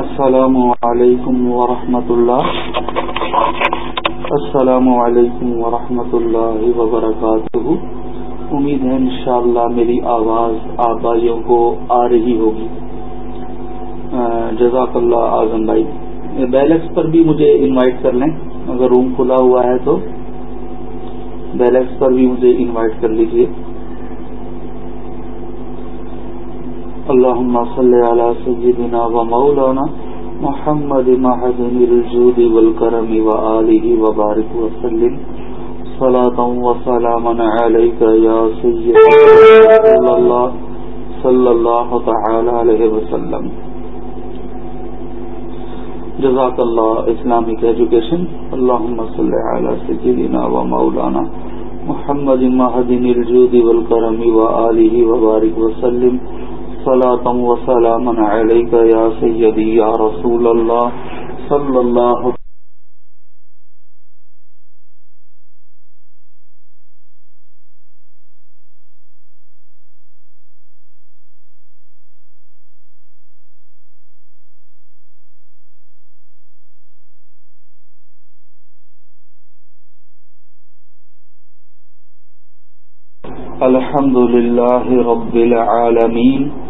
السلام علیکم ورحمۃ اللہ السلام علیکم ورحمۃ اللہ وبرکاتہ امید ہے انشاءاللہ میری آواز آپ بھائیوں کو آ رہی ہوگی. جزاک اللہ اعظم بھائی. بیلکس پر بھی مجھے انوائٹ کر لیں. اگر روم کھلا ہوا ہے تو. بیلکس پر بھی مجھے انوائٹ کر لیجیے اللهم صل على سيدنا ومولانا محمد معدن الجود والكرم وآله وبارك وسلم. صلاة وسلاما عليك يا سيدنا رسول الله صلى الله تعالى عليه وسلم. جزاک اللہ اسلامک ایجوکیشن اللہم صلی علی سیدنا و مولانا محمد مہدن الجود والکرم و آلہ و بارک وسلم. صلاة و سلاما علیکہ یا سیدی یا رسول اللہ صلی اللہ الحمد لله رب العالمين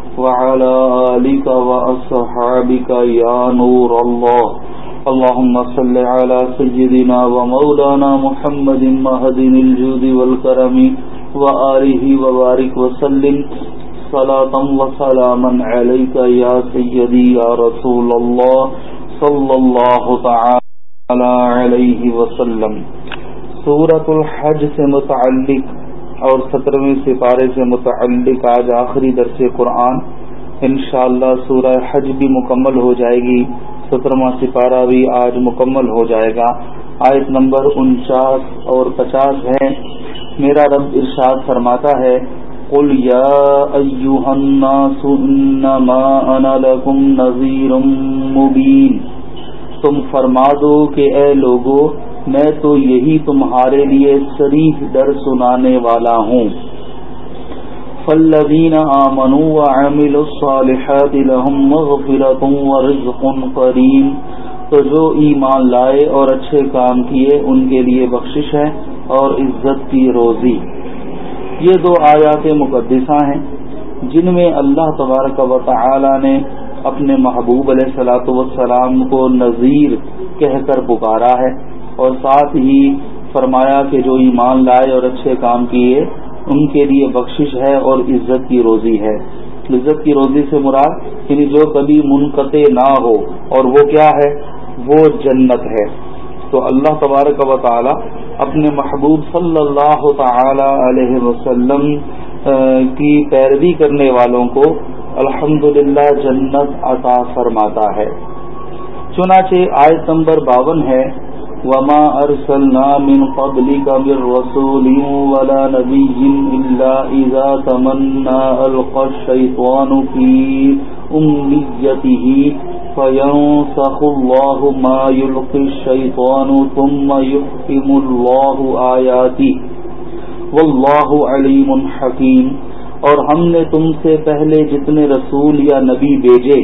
وعلى آلك وأصحابك يا نور الله. اللهم صل على سجدنا ومولانا محمد مهدن الجود والكرم وآله وبارك وسلم. صلاة وسلاما عليك يا سيدي يا رسول الله. صلى الله تعالى عليه وسلم. سورة الحج سے متعلق اور سترویں سپارے سے متعلق آج آخری درس قرآن، انشاءاللہ اللہ سورہ حج بھی مکمل ہو جائے گی، سترواں سپارہ بھی آج مکمل ہو جائے گا۔ آیت نمبر انچاس اور پچاس ہے میرا رب ارشاد فرماتا ہے، قل یا الناس انما انا لکم نذیر مبین تم فرما دو کہ اے لوگوں میں تو یہی تمہارے لیے شریف ڈر سنانے والا ہوں۔ فلین الصالحات لهم مغفرت ورزق کریم۔ تو جو ایمان لائے اور اچھے کام کیے، ان کے لیے بخشش ہے اور عزت کی روزی۔ یہ دو آیات مقدسہ ہیں، جن میں اللہ تبارک و تعالی نے اپنے محبوب علیہ سلاۃ والسلام کو نذیر کہہ کر پکارا ہے۔ اور ساتھ ہی فرمایا کہ جو ایمان لائے اور اچھے کام کیے، ان کے لیے بخشش ہے اور عزت کی روزی ہے۔ عزت کی روزی سے مراد یعنی جو کبھی منقطع نہ ہو، اور وہ کیا ہے؟ وہ جنت ہے۔ تو اللہ تبارک و تعالی اپنے محبوب صلی اللہ تعالی علیہ وسلم کی پیروی کرنے والوں کو الحمد جنت عطا فرماتا ہے۔ چنانچہ آیت نمبر باون ہے وما أرسلنا من قبلك من رسول ولا نبي إلا إذا تمنى ألقى الشيطان في أمنيته فينسخ الله ما يلقي الشيطان ثم يحكم الله آياته. والله عليم حكيم. اور ہم نے تم سے پہلے جتنے رسول یا نبی بیجے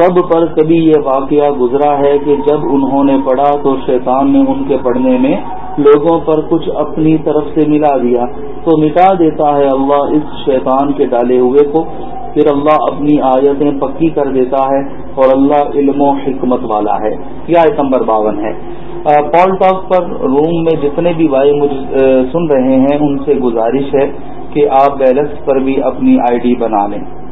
سب پر کبھی یہ واقعہ گزرا ہے کہ جب انہوں نے پڑھا تو شیطان نے ان کے پڑھنے میں لوگوں پر کچھ اپنی طرف سے ملا دیا۔ تو مٹا دیتا ہے اللہ اس شیطان کے ڈالے ہوئے کو۔ پھر اللہ اپنی آیتیں پکی کر دیتا ہے اور اللہ علم و حکمت والا ہے۔ یہ نمبر باون ہے۔ پال ٹاک پر روم میں جتنے بھی بھائی مجھ سن رہے ہیں، ان سے گزارش ہے کہ آپ بیلنس پر بھی اپنی آئی ڈی بنا لیں۔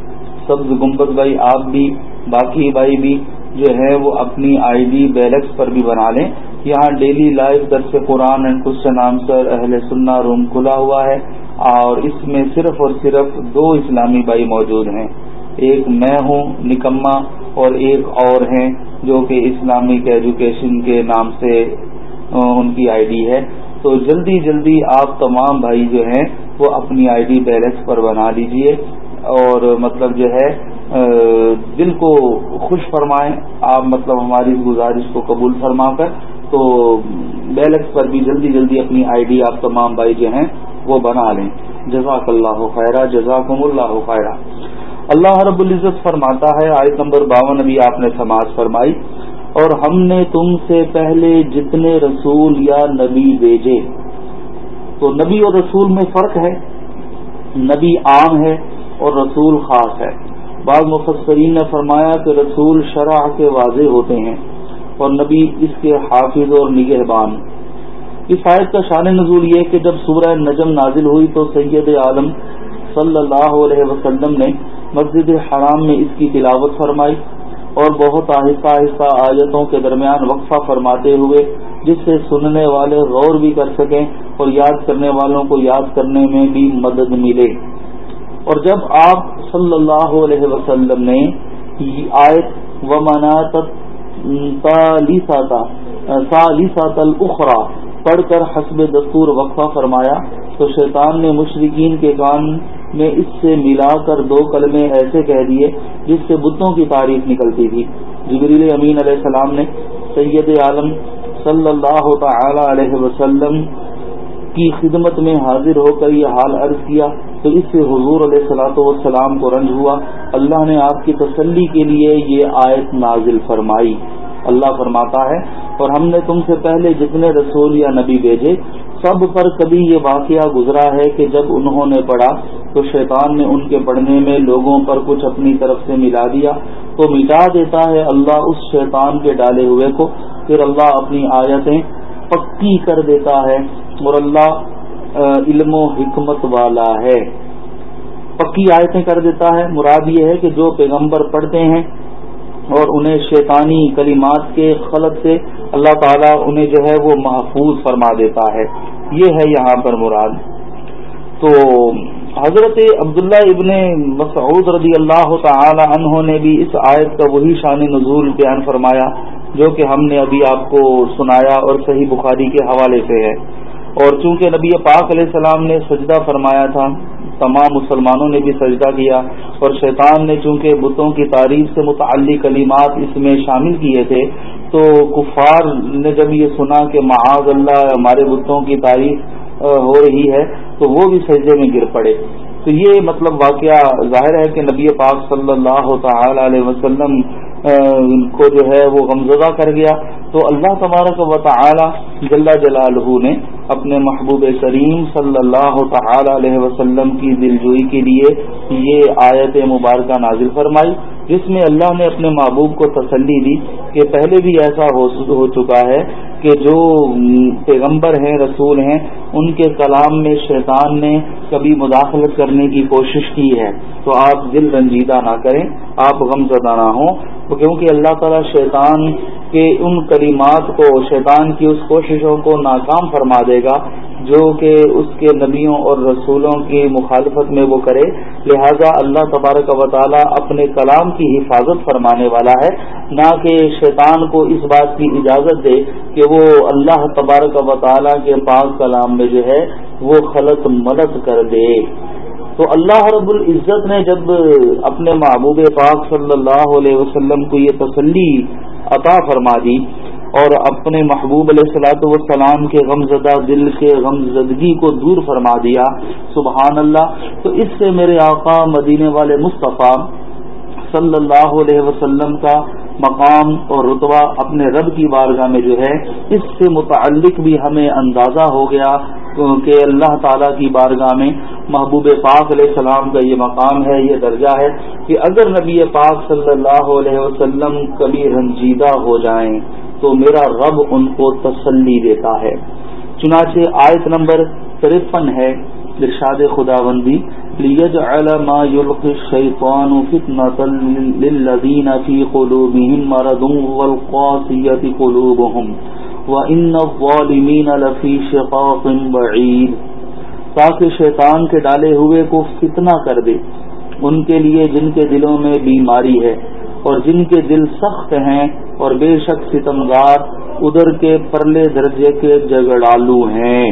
سبز گمبد بھائی آپ بھی، باقی بھائی بھی جو ہے وہ اپنی آئی ڈی بیلکس پر بھی بنا لیں۔ یہاں ڈیلی لائیو درس قرآن اینڈ کوشچن آنسر اہل سننا روم کھلا ہوا ہے۔ اور اس میں صرف اور صرف دو اسلامی بھائی موجود ہیں۔ ایک میں ہوں نکما اور ایک اور ہیں جو کہ اسلامک ایجوکیشن کے نام سے ان کی آئی ڈی ہے۔ تو جلدی جلدی آپ تمام بھائی جو ہیں وہ اپنی آئی ڈی بیلنس پر بنا لیجیے۔ اور مطلب جو ہے دل کو خوش فرمائیں۔ آپ مطلب ہماری گزارش کو قبول فرما کر تو بیلنس پر بھی جلدی جلدی اپنی آئی ڈی آپ تمام بھائی جو ہیں، وہ بنا لیں۔ جزاک اللہ خیرہ، جزاکم اللہ خیرہ۔ اللہ رب العزت فرماتا ہے، آیت نمبر باون ابھی آپ نے سماج فرمائی۔ اور ہم نے تم سے پہلے جتنے رسول یا نبی بھیجے، تو نبی اور رسول میں فرق ہے۔ نبی عام ہے اور رسول خاص ہے۔ بعض مفسرین نے فرمایا کہ رسول شرح کے واضح ہوتے ہیں اور نبی اس کے حافظ اور نگہبان۔ اس آیت کا شان نزول یہ کہ جب سورہ نجم نازل ہوئی تو سید عالم صلی اللہ علیہ وسلم نے مسجد حرام میں اس کی تلاوت فرمائی اور بہت آہستہ آہستہ آیتوں کے درمیان وقفہ فرماتے ہوئے، جس سے سننے والے غور بھی کر سکیں اور یاد کرنے والوں کو یاد کرنے میں بھی مدد ملے۔ اور جب آپ صلی اللہ علیہ وسلم نے آیت و منات الخرا پڑھ کر حسب دستور وقفہ فرمایا، تو شیطان نے مشرقین کے کان میں اس سے ملا کر دو کلمے ایسے کہہ دیے جس سے بتوں کی تعریف نکلتی تھی۔ جبریل امین علیہ السلام نے سید عالم صلی اللہ تعالی علیہ وسلم کی خدمت میں حاضر ہو کر یہ حال عرض کیا۔ تو اس سے حضور علیہ صلاۃ والسلام کو رنج ہوا۔ اللہ نے آپ کی تسلی کے لیے یہ آیت نازل فرمائی۔ اللہ فرماتا ہے، اور ہم نے تم سے پہلے جتنے رسول یا نبی بھیجے، سب پر کبھی یہ واقعہ گزرا ہے کہ جب انہوں نے پڑھا تو شیطان نے ان کے پڑھنے میں لوگوں پر کچھ اپنی طرف سے ملا دیا۔ تو مٹا دیتا ہے اللہ اس شیطان کے ڈالے ہوئے کو۔ پھر اللہ اپنی آیتیں پکی کر دیتا ہے اور اللہ علم و حکمت والا ہے۔ پکی آیتیں کر دیتا ہے۔ مراد یہ ہے کہ جو پیغمبر پڑھتے ہیں اور انہیں شیطانی کلمات کے خلط سے اللہ تعالیٰ انہیں جو ہے وہ محفوظ فرما دیتا ہے۔ یہ ہے یہاں پر مراد۔ تو حضرت عبداللہ ابن مسعود رضی اللہ تعالی عنہ نے بھی اس آیت کا وہی شان نزول بیان فرمایا جو کہ ہم نے ابھی آپ کو سنایا اور صحیح بخاری کے حوالے سے ہے۔ اور چونکہ نبی پاک علیہ السلام نے سجدہ فرمایا تھا، تمام مسلمانوں نے بھی سجدہ کیا اور شیطان نے چونکہ بتوں کی تعریف سے متعلق کلمات اس میں شامل کیے تھے، تو کفار نے جب یہ سنا کہ معاذ اللہ ہمارے بتوں کی تعریف ہو رہی ہے، تو وہ بھی سجدے میں گر پڑے۔ تو یہ مطلب واقعہ ظاہر ہے کہ نبی پاک صلی اللہ تعالی علیہ وسلم کو جو ہے وہ غمزدہ کر گیا۔ تو اللہ تبارک و تعالی جل جلالہ نے اپنے محبوب کریم صلی اللہ تعالی علیہ وسلم کی دلجوئی کے لیے یہ آیت مبارکہ نازل فرمائی، جس میں اللہ نے اپنے محبوب کو تسلی دی کہ پہلے بھی ایسا ہو چکا ہے کہ جو پیغمبر ہیں، رسول ہیں، ان کے کلام میں شیطان نے کبھی مداخلت کرنے کی کوشش کی ہے۔ تو آپ دل رنجیدہ نہ کریں، آپ غم زدہ نہ ہوں۔ کیونکہ اللہ تعالیٰ شیطان کے ان کلمات کو، شیطان کی اس کوششوں کو ناکام فرما دے گا، جو کہ اس کے نبیوں اور رسولوں کی مخالفت میں وہ کرے۔ لہذا اللہ تبارک و تعالیٰ اپنے کلام کی حفاظت فرمانے والا ہے۔ نہ کہ شیطان کو اس بات کی اجازت دے کہ وہ اللہ تبارک و تعالیٰ کے پاک کلام میں جو ہے وہ خلط مدد کر دے۔ تو اللہ رب العزت نے جب اپنے محبوب پاک صلی اللہ علیہ وسلم کو یہ تسلی عطا فرما دی اور اپنے محبوب علیہ السلاۃ والسلام کے غم زدہ دل کے غم زدگی کو دور فرما دیا، سبحان اللہ۔ تو اس سے میرے آقا مدینے والے مصطفیٰ صلی اللہ علیہ وسلم کا مقام اور رتبہ اپنے رب کی بارگاہ میں جو ہے، اس سے متعلق بھی ہمیں اندازہ ہو گیا کہ اللہ تعالیٰ کی بارگاہ میں محبوب پاک علیہ السلام کا یہ مقام ہے، یہ درجہ ہے کہ اگر نبی پاک صلی اللہ علیہ وسلم کبھی رنجیدہ ہو جائیں، تو میرا رب ان کو تسلی دیتا ہے۔ چنانچہ آیت نمبر ترپن ہے، ارشاد خدا بندی ليجعل ما يلقي الشيطان فتنة للذين في قلوبهم مرض والقاسية قلوبهم وإن الظالمين لفي شقاق بعيد۔ تاکہ شیطان کے ڈالے ہوئے کو فتنہ کر دے۔ ان کے لیے جن کے دلوں میں بیماری ہے اور جن کے دل سخت ہیں اور بے شک ستمگار، ادھر کے پرلے درجے کے جگڑالو ہیں۔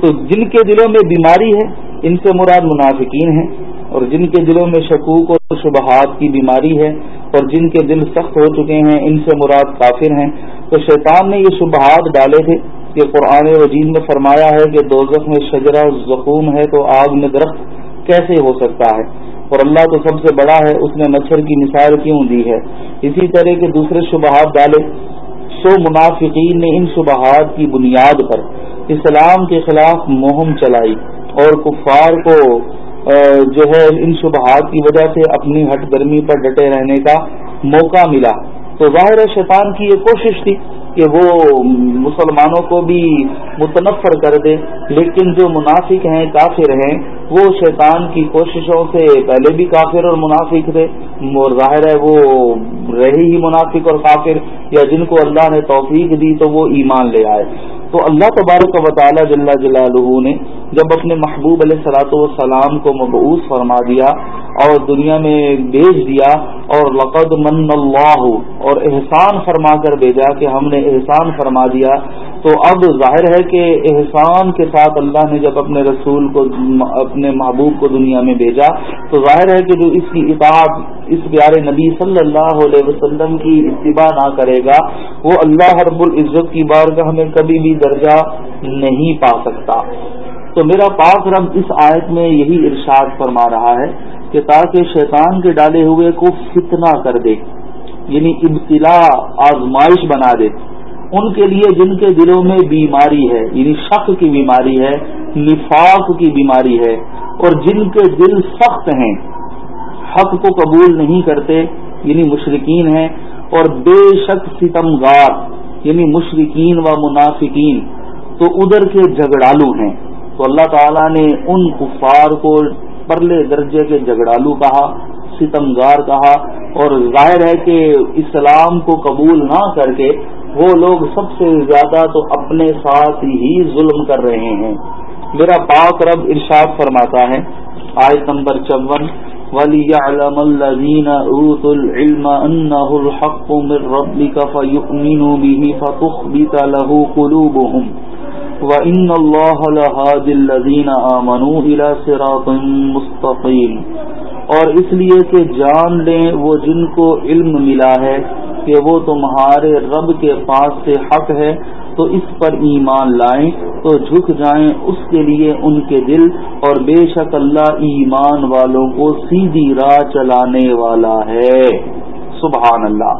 تو جن کے دلوں میں بیماری ہے ان سے مراد منافقین ہیں اور جن کے دلوں میں شکوک اور شبہات کی بیماری ہے اور جن کے دل سخت ہو چکے ہیں، ان سے مراد کافر ہیں۔ تو شیطان نے یہ شبہات ڈالے تھے کہ قرآن وجین میں فرمایا ہے کہ دوزخ میں شجرا زخوم ہے تو آگ میں درخت کیسے ہو سکتا ہے؟ اور اللہ تو سب سے بڑا ہے، اس نے مچھر کی مثال کیوں دی ہے؟ اسی طرح کے دوسرے شبہات ڈالے، سو منافقین نے ان شبہات کی بنیاد پر اسلام کے خلاف مہم چلائی۔ اور کفار کو جو ہے ان شبہات کی وجہ سے اپنی ہٹ گرمی پر ڈٹے رہنے کا موقع ملا۔ تو ظاہر شیطان کی یہ کوشش تھی کہ وہ مسلمانوں کو بھی متنفر کر دے، لیکن جو منافق ہیں، کافر ہیں، وہ شیطان کی کوششوں سے پہلے بھی کافر اور منافق تھے۔ اور ظاہر ہے وہ رہے ہی منافق اور کافر، یا جن کو اللہ نے توفیق دی تو وہ ایمان لے آئے۔ تو اللہ تبارک و تعالی جل جلالہ نے جب اپنے محبوب علیہ سلاۃ والسلام کو مبعوث فرما دیا اور دنیا میں بھیج دیا اور لقد من اللہ اور احسان فرما کر بھیجا کہ ہم نے احسان فرما دیا، تو اب ظاہر ہے کہ احسان کے ساتھ اللہ نے جب اپنے رسول کو، اپنے محبوب کو دنیا میں بھیجا، تو ظاہر ہے کہ جو اس کی اطاعت اس پیارے نبی صلی اللہ علیہ وسلم کی اتباع نہ کرے گا، وہ اللہ رب العزت کی بار کا ہمیں کبھی بھی درجہ نہیں پا سکتا۔ تو میرا پاک رب اس آیت میں یہی ارشاد فرما رہا ہے کہ تاکہ شیطان کے ڈالے ہوئے کو فتنہ کر دے یعنی ابتلا، آزمائش بنا دے۔ ان کے لیے جن کے دلوں میں بیماری ہے یعنی شک کی بیماری ہے، نفاق کی بیماری ہے، اور جن کے دل سخت ہیں حق کو قبول نہیں کرتے یعنی مشرقین ہیں، اور بے شک ستم گار یعنی مشرقین و منافقین، تو ادھر کے جھگڑالو ہیں۔ تو اللہ تعالیٰ نے ان کفار کو پرلے درجے کے جھگڑالو کہا، ستمگار کہا، اور ظاہر ہے کہ اسلام کو قبول نہ کر کے وہ لوگ سب سے زیادہ تو اپنے ساتھ ہی ظلم کر رہے ہیں۔ میرا پاک رب ارشاد فرماتا ہے، آیت نمبر چون۔ وَلِيَعْلَمَ الَّذِينَ أُوتُوا الْعِلْمَ أَنَّهُ الْحَقُّ مِنْ رَبِّكَ فَيُؤْمِنُوا بِهِ فَتُخْبِتَ لَهُ قُلُوبُهُمْ وَإِنَّ اللَّهَ لَهَادِ الَّذِينَ آمَنُوا إِلَى صِرَاطٍ مُسْتَقِيمٍ اور اس لیے کہ جان لیں وہ جن کو علم ملا ہے کہ وہ تمہارے رب کے پاس سے حق ہے تو اس پر ایمان لائیں تو جھک جائیں اس کے لیے ان کے دل اور بے شک اللہ ایمان والوں کو سیدھی راہ چلانے والا ہے۔ سبحان اللہ۔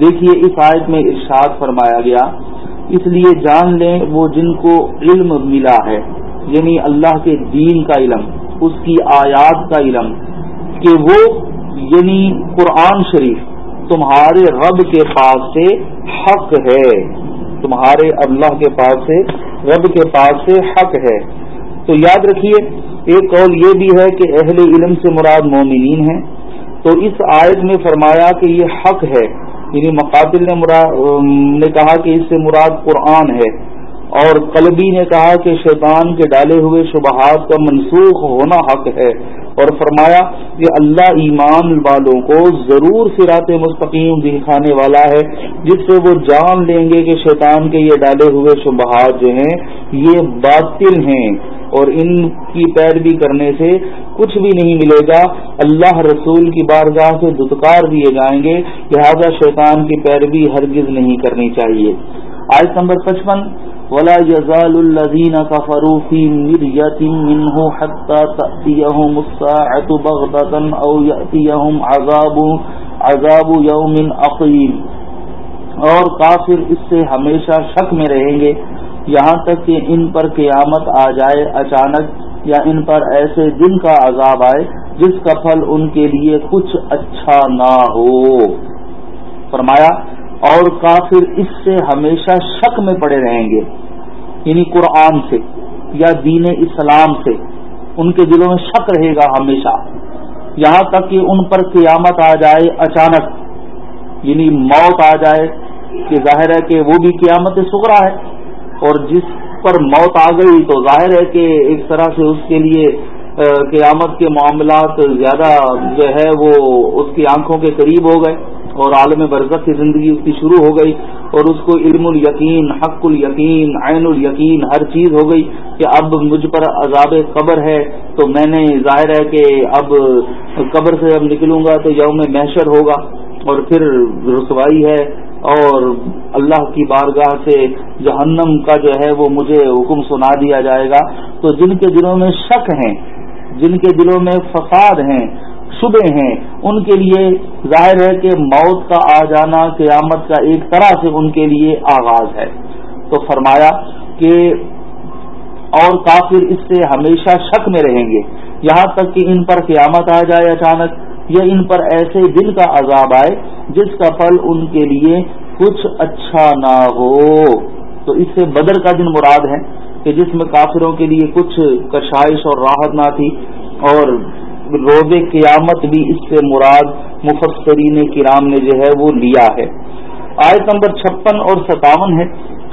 دیکھیے اس آیت میں ارشاد فرمایا گیا۔ اس لیے جان لیں وہ جن کو علم ملا ہے یعنی اللہ کے دین کا علم، اس کی آیات کا علم، کہ وہ یعنی قرآن شریف، تمہارے رب کے پاس سے حق ہے۔ تمہارے اللہ کے پاس سے، رب کے پاس سے حق ہے۔ تو یاد رکھیے، ایک قول یہ بھی ہے کہ اہل علم سے مراد مومنین ہیں۔ تو اس آیت میں فرمایا کہ یہ حق ہے۔ یعنی مقاتل نے نے کہا کہ اس سے مراد قرآن ہے۔ اور قلبی نے کہا کہ شیطان کے ڈالے ہوئے شبہات کا منسوخ ہونا حق ہے۔ اور فرمایا کہ اللہ ایمان والوں کو ضرور سرات مستقیم دکھانے والا ہے، جس سے وہ جان لیں گے کہ شیطان کے یہ ڈالے ہوئے شبہات جو ہیں، یہ باطل ہیں۔ اور ان کی پیروی کرنے سے کچھ بھی نہیں ملے گا۔ اللہ رسول کی بارگاہ سے دتکار دیے جائیں گے۔ لہذا شیطان کی پیروی ہرگز نہیں کرنی چاہیے۔ آج نمبر پچپن ولا يزال الذين كفروا في مرية منه حتى تأتيهم الساعة بغتة أو يأتيهم عذاب عذاب يوم أقيم اور کافر اس سے ہمیشہ شک میں رہیں گے۔ یہاں تک کہ ان پر قیامت آ جائے اچانک، یا ان پر ایسے دن کا عذاب آئے جس کا پھل ان کے لیے کچھ اچھا نہ ہو۔ فرمایا اور کافر اس سے ہمیشہ شک میں پڑے رہیں گے۔ یعنی قرآن سے یا دین اسلام سے ان کے دلوں میں شک رہے گا ہمیشہ۔ یہاں تک کہ ان پر قیامت آ جائے اچانک۔ یعنی موت آ جائے کہ ظاہر ہے کہ وہ بھی قیامت سکرا ہے۔ اور جس پر موت آ گئی تو ظاہر ہے کہ ایک طرح سے اس کے لیے قیامت کے معاملات زیادہ جو ہے وہ اس کی آنکھوں کے قریب ہو گئے۔ اور عالم برزت کی زندگی اس کی شروع ہو گئی اور اس کو علم الیقین، حق الیقین، عین الیقین، ہر چیز ہو گئی کہ اب مجھ پر عذاب قبر ہے تو میں نے ظاہر ہے کہ اب قبر سے اب نکلوں گا تو یوم محشر ہوگا اور پھر رسوائی ہے اور اللہ کی بارگاہ سے جہنم کا جو ہے وہ مجھے حکم سنا دیا جائے گا۔ تو جن کے دلوں میں شک ہیں، جن کے دلوں میں فساد ہیں شبے ہیں۔ ان کے لیے ظاہر ہے کہ موت کا آ جانا قیامت کا ایک طرح سے ان کے لیے آغاز ہے۔ تو فرمایا کہ اور کافر اس سے ہمیشہ شک میں رہیں گے۔ یہاں تک کہ ان پر قیامت آ جائے اچانک یا ان پر ایسے دن کا عذاب آئے جس کا پھل ان کے لیے کچھ اچھا نہ ہو۔ تو اس سے بدر کا دن مراد ہے کہ جس میں کافروں کے لیے کچھ کشائش اور راحت نہ تھی اور روز قیامت بھی اس سے مراد مفسرین کرام نے جو ہے وہ لیا ہے۔ آیت نمبر چھپن اور ستاون ہے۔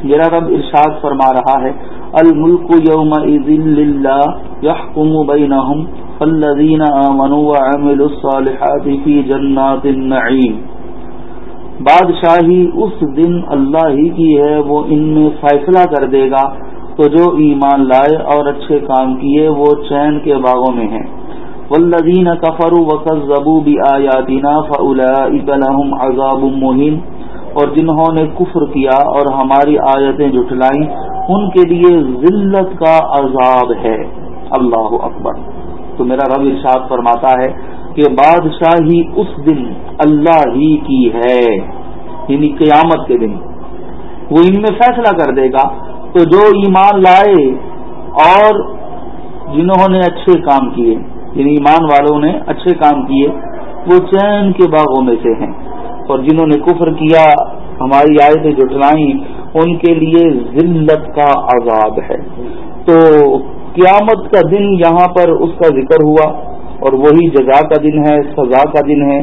میرا رب ارشاد فرما رہا ہے۔ الملک یوم بینہم فالذین آمنوا وعملوا الصالحات فی جنات النعیم بادشاہی اس دن اللہ ہی کی ہے، وہ ان میں فیصلہ کر دے گا۔ تو جو ایمان لائے اور اچھے کام کیے، وہ چین کے باغوں میں ہیں۔ والذین کفروا وکذبوا بآیاتنا فاولئک لهم عذاب مہین، اور جنہوں نے کفر کیا اور ہماری آیتیں جھٹلائیں ان کے لیے ذلت کا عذاب ہے۔ اللہ اکبر۔ تو میرا رب ارشاد فرماتا ہے کہ بادشاہی اس دن اللہ ہی کی ہے یعنی قیامت کے دن۔ وہ ان میں فیصلہ کر دے گا تو جو ایمان لائے اور جنہوں نے اچھے کام کیے یعنی ایمان والوں نے اچھے کام کیے، وہ چین کے باغوں میں سے ہیں۔ اور جنہوں نے کفر کیا، ہماری آیتیں جٹلائیں ان کے لیے ذلت کا عذاب ہے۔ تو قیامت کا دن یہاں پر اس کا ذکر ہوا، اور وہی جزا کا دن ہے، سزا کا دن ہے۔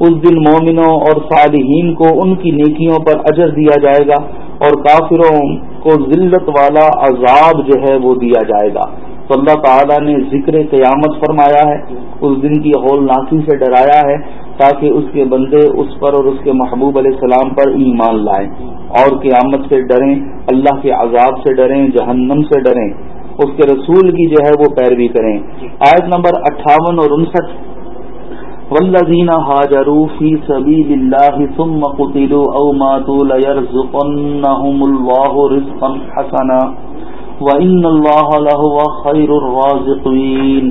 اس دن مومنوں اور صالحین کو ان کی نیکیوں پر اجر دیا جائے گا، اور کافروں کو ذلت والا عذاب جو ہے وہ دیا جائے گا۔ تو اللہ تعالیٰ نے ذکر قیامت فرمایا ہے، اس دن کی ہول ناسی سے ڈرایا ہے تاکہ اس کے بندے اس پر اور اس کے محبوب علیہ السلام پر ایمان لائیں۔ اور قیامت سے ڈریں، اللہ کے عذاب سے ڈریں، جہنم سے ڈریں۔ اس کے رسول کی جو ہے وہ پیروی کریں۔ آیت نمبر اٹھاون اور انسٹھ۔ والذین هاجروا فی سبیل اللہ ثم قتلوا او ماتوا ليرزقنهم الله رزقا حسنا۔ وَإِنَّ اللَّهَ لَهُوَ خَيْرُ الرَّازِقِينَ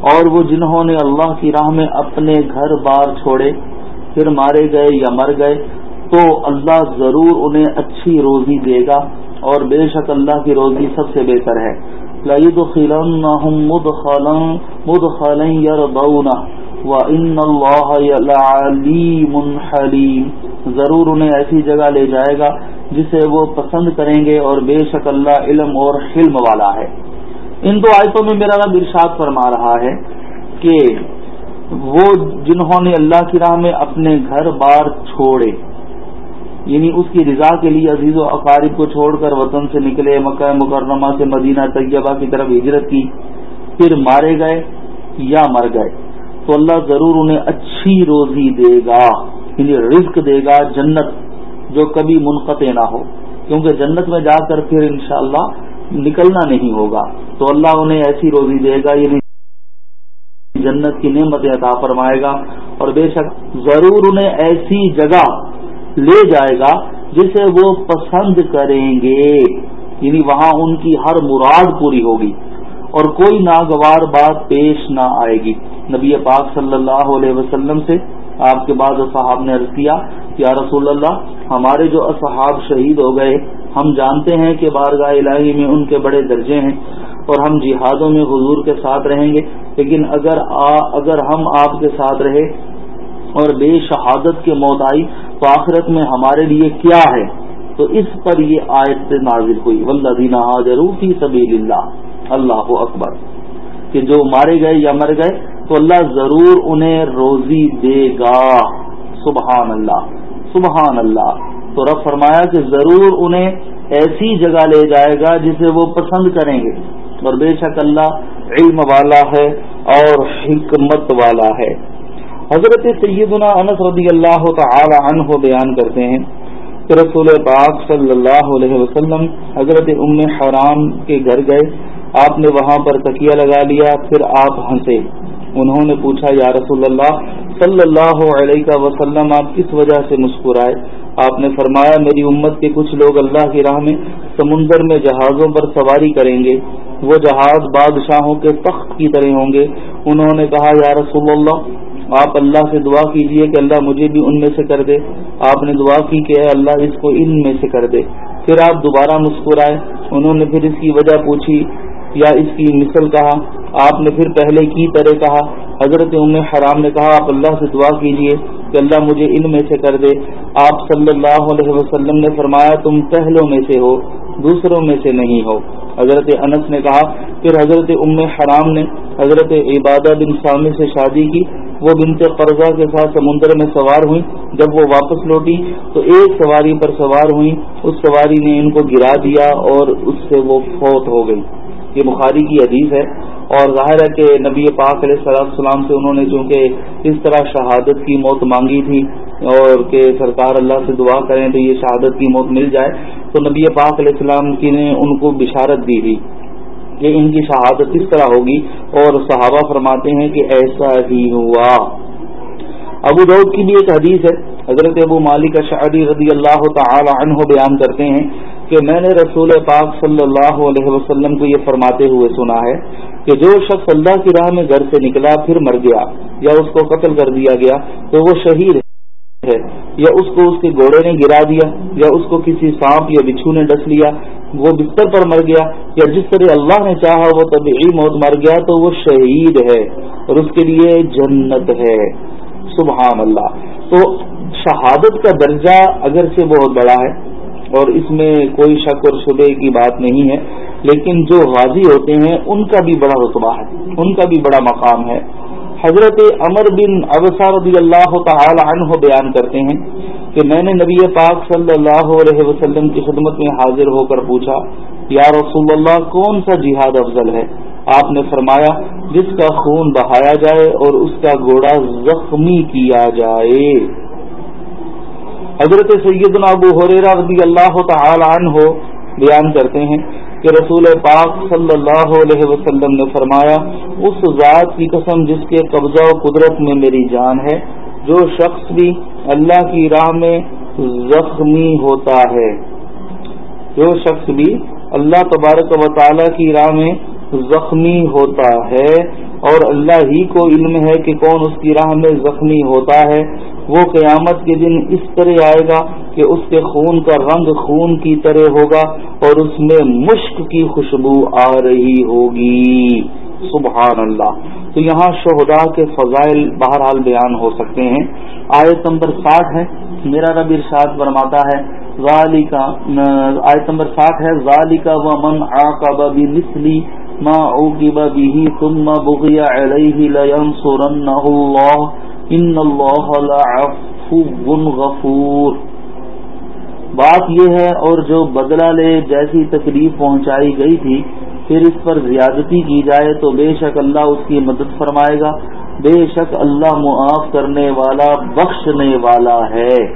اور وہ جنہوں نے اللہ کی راہ میں اپنے گھر بار چھوڑے، پھر مارے گئے یا مر گئے، تو اللہ ضرور انہیں اچھی روزی دے گا اور بے شک اللہ کی روزی سب سے بہتر ہے۔ لَيُدْخِلَنَّهُمْ مُدْخَلًا مُدْخَلًا يَرْضَوْنَهُ، وَإِنَّ اللَّهَ لَعَلِيمٌ حَلِيمٌ۔ ضرور انہیں ایسی جگہ لے جائے گا جسے وہ پسند کریں گے اور بے شک اللہ علم اور حلم والا ہے۔ ان دو آیتوں میں میرا رب ارشاد فرما رہا ہے کہ وہ جنہوں نے اللہ کی راہ میں اپنے گھر بار چھوڑے یعنی اس کی رضا کے لیے عزیز و اقارب کو چھوڑ کر وطن سے نکلے، مکہ مکرمہ سے مدینہ طیبہ کی طرف ہجرت کی، پھر مارے گئے یا مر گئے۔ تو اللہ ضرور انہیں اچھی روزی دے گا یعنی رزق دے گا، جنت جو کبھی منقطع نہ ہو۔ کیونکہ جنت میں جا کر پھر انشاءاللہ نکلنا نہیں ہوگا۔ تو اللہ انہیں ایسی روزی دے گا یعنی جنت کی نعمت عطا فرمائے گا۔ اور بے شک ضرور انہیں ایسی جگہ لے جائے گا جسے وہ پسند کریں گے۔ یعنی وہاں ان کی ہر مراد پوری ہوگی۔ اور کوئی ناگوار بات پیش نہ آئے گی۔ نبی پاک صلی اللہ علیہ وسلم سے آپ کے بعد صاحب نے عرض کیا، یا رسول اللہ ہمارے جو اصحاب شہید ہو گئے، ہم جانتے ہیں کہ بارگاہ الہی میں ان کے بڑے درجے ہیں اور ہم جہادوں میں حضور کے ساتھ رہیں گے، لیکن اگر آ، اگر ہم آپ کے ساتھ رہے اور بے شہادت کے موت آئی تو آخرت میں ہمارے لیے کیا ہے؟ تو اس پر یہ آیت نازل ہوئی۔ ولدین حاضروفی سبیل اللہ اللہ اکبر۔ کہ جو مارے گئے یا مر گئے، تو اللہ ضرور انہیں روزی دے گا۔ سبحان اللہ۔ سبحان اللہ تو رب فرمایا کہ ضرور انہیں ایسی جگہ لے جائے گا جسے وہ پسند کریں گے۔ اور بے شک اللہ علم والا ہے اور حکمت والا ہے۔ حضرت سیدنا انس رضی اللہ تعالی عنہ بیان کرتے ہیں کہ رسول پاک صلی اللہ علیہ وسلم حضرت ام حرام کے گھر گئے۔ آپ نے وہاں پر تکیہ لگا لیا، پھر آپ ہنسے۔ انہوں نے پوچھا، یا رسول اللہ، صلی اللہ علیہ وسلم آپ کس وجہ سے مسکرائے؟ آپ نے فرمایا، میری امت کے کچھ لوگ اللہ کی راہ میں سمندر میں جہازوں پر سواری کریں گے۔ وہ جہاز بادشاہوں کے تخت کی طرح ہوں گے۔ انہوں نے کہا، یا رسول اللہ، آپ اللہ سے دعا کیجیے کہ اللہ مجھے بھی ان میں سے کر دے۔ آپ نے دعا کی کہ اللہ، اس کو ان میں سے کر دے۔ پھر آپ دوبارہ مسکرائے۔ انہوں نے پھر اس کی وجہ پوچھی یا اس کی مثل کہا، آپ نے پھر پہلے کی طرح کہا۔ حضرت ام حرام نے کہا، آپ اللہ سے دعا کیجیے کہ اللہ مجھے ان میں سے کر دے۔ آپ صلی اللہ علیہ وسلم نے فرمایا، تم پہلوں میں سے ہو، دوسروں میں سے نہیں ہو۔ حضرت انس نے کہا، پھر حضرت ام حرام نے حضرت عبادہ بن سامی سے شادی کی۔ وہ بنت قرضہ کے ساتھ سمندر میں سوار ہوئی جب وہ واپس لوٹی، تو ایک سواری پر سوار ہوئی اس سواری نے ان کو گرا دیا اور اس سے وہ فوت ہو گئی۔ یہ بخاری کی حدیث ہے اور ظاہر ہے کہ نبی پاک علیہ السلام السلام سے انہوں نے چونکہ اس طرح شہادت کی موت مانگی تھی اور کہ سرکار اللہ سے دعا کریں تو یہ شہادت کی موت مل جائے، تو نبی پاک علیہ السلام کی نے ان کو بشارت دی تھی کہ ان کی شہادت اس طرح ہوگی اور صحابہ فرماتے ہیں کہ ایسا ہی ہوا۔ ابو دعود کی بھی ایک حدیث ہے، حضرت ابو مالک شعری رضی اللہ تعالی عنہ بیان کرتے ہیں کہ میں نے رسول پاک صلی اللہ علیہ وسلم کو یہ فرماتے ہوئے سنا ہے کہ جو شخص اللہ کی راہ میں گھر سے نکلا پھر مر گیا یا اس کو قتل کر دیا گیا تو وہ شہید ہے یا اس کو اس کے گھوڑے نے گرا دیا یا اس کو کسی سانپ یا بچھو نے ڈس لیا، وہ بستر پر مر گیا یا جس طرح اللہ نے چاہا وہ طبعی موت مر گیا تو وہ شہید ہے اور اس کے لیے جنت ہے۔ سبحان اللہ۔ تو شہادت کا درجہ اگر سے بہت بڑا ہے اور اس میں کوئی شک اور شبے کی بات نہیں ہے، لیکن جو غازی ہوتے ہیں، ان کا بھی بڑا رتبہ ہے، ان کا بھی بڑا مقام ہے۔ حضرت امر بن ابسا رضی اللہ تعالی عنہ بیان کرتے ہیں کہ میں نے نبی پاک صلی اللہ علیہ وسلم کی خدمت میں حاضر ہو کر پوچھا، یا رسول اللہ، کون سا جہاد افضل ہے؟ آپ نے فرمایا، جس کا خون بہایا جائے اور اس کا گھوڑا زخمی کیا جائے۔ حضرت سیدنا ابو حریرہ رضی اللہ تعالی عنہ بیان کرتے ہیں کہ رسول پاک صلی اللہ علیہ وسلم نے فرمایا، اس ذات کی قسم جس کے قبضہ و قدرت میں میری جان ہے، جو شخص بھی اللہ کی راہ میں زخمی ہوتا ہے۔ جو شخص بھی اللہ تبارک و تعالی کی راہ میں زخمی ہوتا ہے اور اللہ ہی کو علم ہے کہ کون اس کی راہ میں زخمی ہوتا ہے۔ وہ قیامت کے دن اس طرح آئے گا کہ اس کے خون کا رنگ خون کی طرح ہوگا اور اس میں مشک کی خوشبو آ رہی ہوگی۔ سبحان اللہ۔ تو یہاں شہدا کے فضائل بہرحال بیان ہو سکتے ہیں۔ آیت نمبر ساٹھ ہے۔ میرا رب ارشاد فرماتا ہے کا آیت نمبر ساٹھ ہے ظالی کا و من آ نسلی ما عوقب به ثم بغي عليه لينصرنه الله ان اللہ لعفو غفور۔ بات یہ ہے اور جو بدلہ لے جیسی تکلیف پہنچائی گئی تھی، پھر اس پر زیادتی کی جائے تو بے شک اللہ اس کی مدد فرمائے گا۔ بے شک اللہ معاف کرنے والا، بخشنے والا ہے۔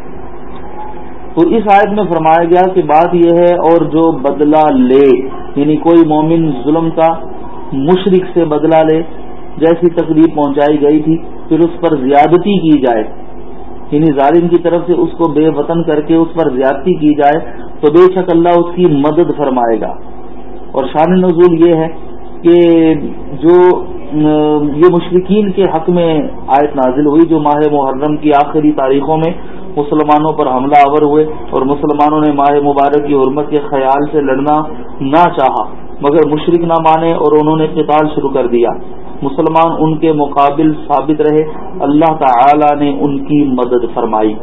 تو اس آیت میں فرمایا گیا کہ بات یہ ہے اور جو بدلہ لے یعنی کوئی مومن ظلم کا مشرق سے بدلہ لے، جیسی تکلیف پہنچائی گئی تھی۔ پھر اس پر زیادتی کی جائے یعنی ظالم کی طرف سے اس کو بے وطن کر کے اس پر زیادتی کی جائے، تو بے شک اللہ اس کی مدد فرمائے گا۔ اور شان نزول یہ ہے کہ جو یہ مشرقین کے حق میں آیت نازل ہوئی، جو ماہ محرم کی آخری تاریخوں میں مسلمانوں پر حملہ آور ہوئے، اور مسلمانوں نے ماہ مبارک کی حرمت کے خیال سے لڑنا نہ چاہا، مگر مشرق نہ مانے اور انہوں نے قتال شروع کر دیا۔ مسلمان ان کے مقابل ثابت رہے، اللہ تعالی نے ان کی مدد فرمائی۔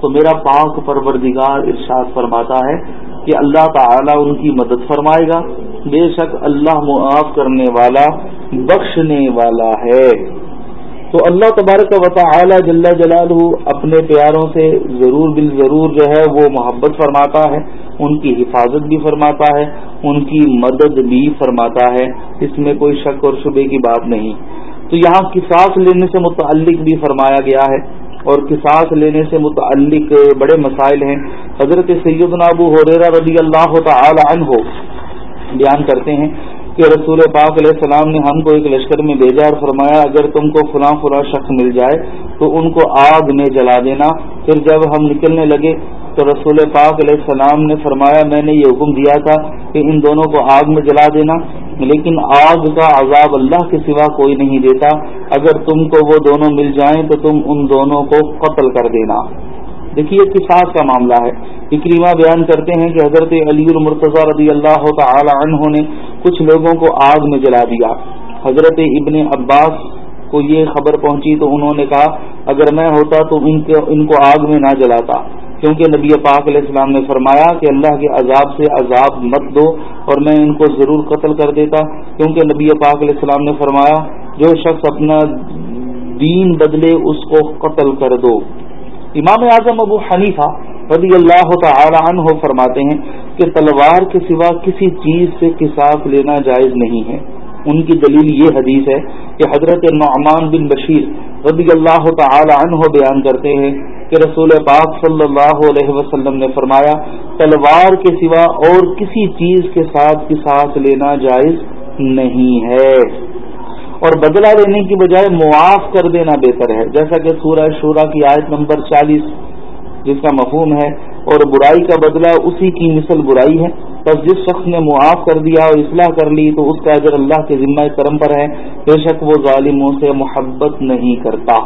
تو میرا پاک پروردگار ارشاد فرماتا ہے کہ اللہ تعالی ان کی مدد فرمائے گا۔ بے شک اللہ معاف کرنے والا، بخشنے والا ہے۔ تو اللہ تبارک و تعالی جل جلال اپنے پیاروں سے ضرور بال ضرور جو ہے وہ محبت فرماتا ہے۔ ان کی حفاظت بھی فرماتا ہے، ان کی مدد بھی فرماتا ہے، اس میں کوئی شک اور شبے کی بات نہیں۔ تو یہاں قصاص لینے سے متعلق بھی فرمایا گیا ہے اور قصاص لینے سے متعلق بڑے مسائل ہیں۔ حضرت سیدنا ابو حریرہ رضی اللہ تعالی عنہ بیان کرتے ہیں کہ رسول پاک علیہ السلام نے ہم کو ایک لشکر میں بھیجا اور فرمایا، اگر تم کو فلاں فلاں شخص مل جائے تو ان کو آگ میں جلا دینا۔ پھر جب ہم نکلنے لگے تو رسول پاک علیہ السلام نے فرمایا، میں نے یہ حکم دیا تھا کہ ان دونوں کو آگ میں جلا دینا، لیکن آگ کا عذاب اللہ کے سوا کوئی نہیں دیتا۔ اگر تم کو وہ دونوں مل جائیں تو تم ان دونوں کو قتل کر دینا۔ دیکھیے قصاص کا معاملہ ہے۔ اکریمہ بیان کرتے ہیں کہ حضرت علی المرتضی رضی اللہ تعالی عنہ نے کچھ لوگوں کو آگ میں جلا دیا۔ حضرت ابن عباس کو یہ خبر پہنچی تو انہوں نے کہا، اگر میں ہوتا تو ان کو آگ میں نہ جلاتا۔ کیونکہ نبی پاک علیہ السلام نے فرمایا کہ اللہ کے عذاب سے عذاب مت دو اور میں ان کو ضرور قتل کر دیتا۔ کیونکہ نبی پاک علیہ السلام نے فرمایا، جو شخص اپنا دین بدلے اس کو قتل کر دو۔ امام اعظم ابو حنیفہ رضی اللہ تعالی عنہ فرماتے ہیں کہ تلوار کے سوا کسی چیز سے کساف لینا جائز نہیں ہے۔ ان کی دلیل یہ حدیث ہے کہ حضرت نعمان بن بشیر رضی اللہ تعالی عنہ بیان کرتے ہیں کہ رسول پاک صلی اللہ علیہ وسلم نے فرمایا، تلوار کے سوا اور کسی چیز کے ساتھ کساس لینا جائز نہیں ہے۔ اور بدلہ لینے کی بجائے معاف کر دینا بہتر ہے۔ جیسا کہ سورہ شورا کی آیت نمبر چالیس جس کا مفہوم ہے، اور برائی کا بدلہ اسی کی مثل برائی ہے۔ بس جس شخص نے معاف کر دیا اور اصلاح کر لی، تو اس کا اگر اللہ کے ذمہ کرم پر ہے۔ بے شک وہ ظالموں سے محبت نہیں کرتا۔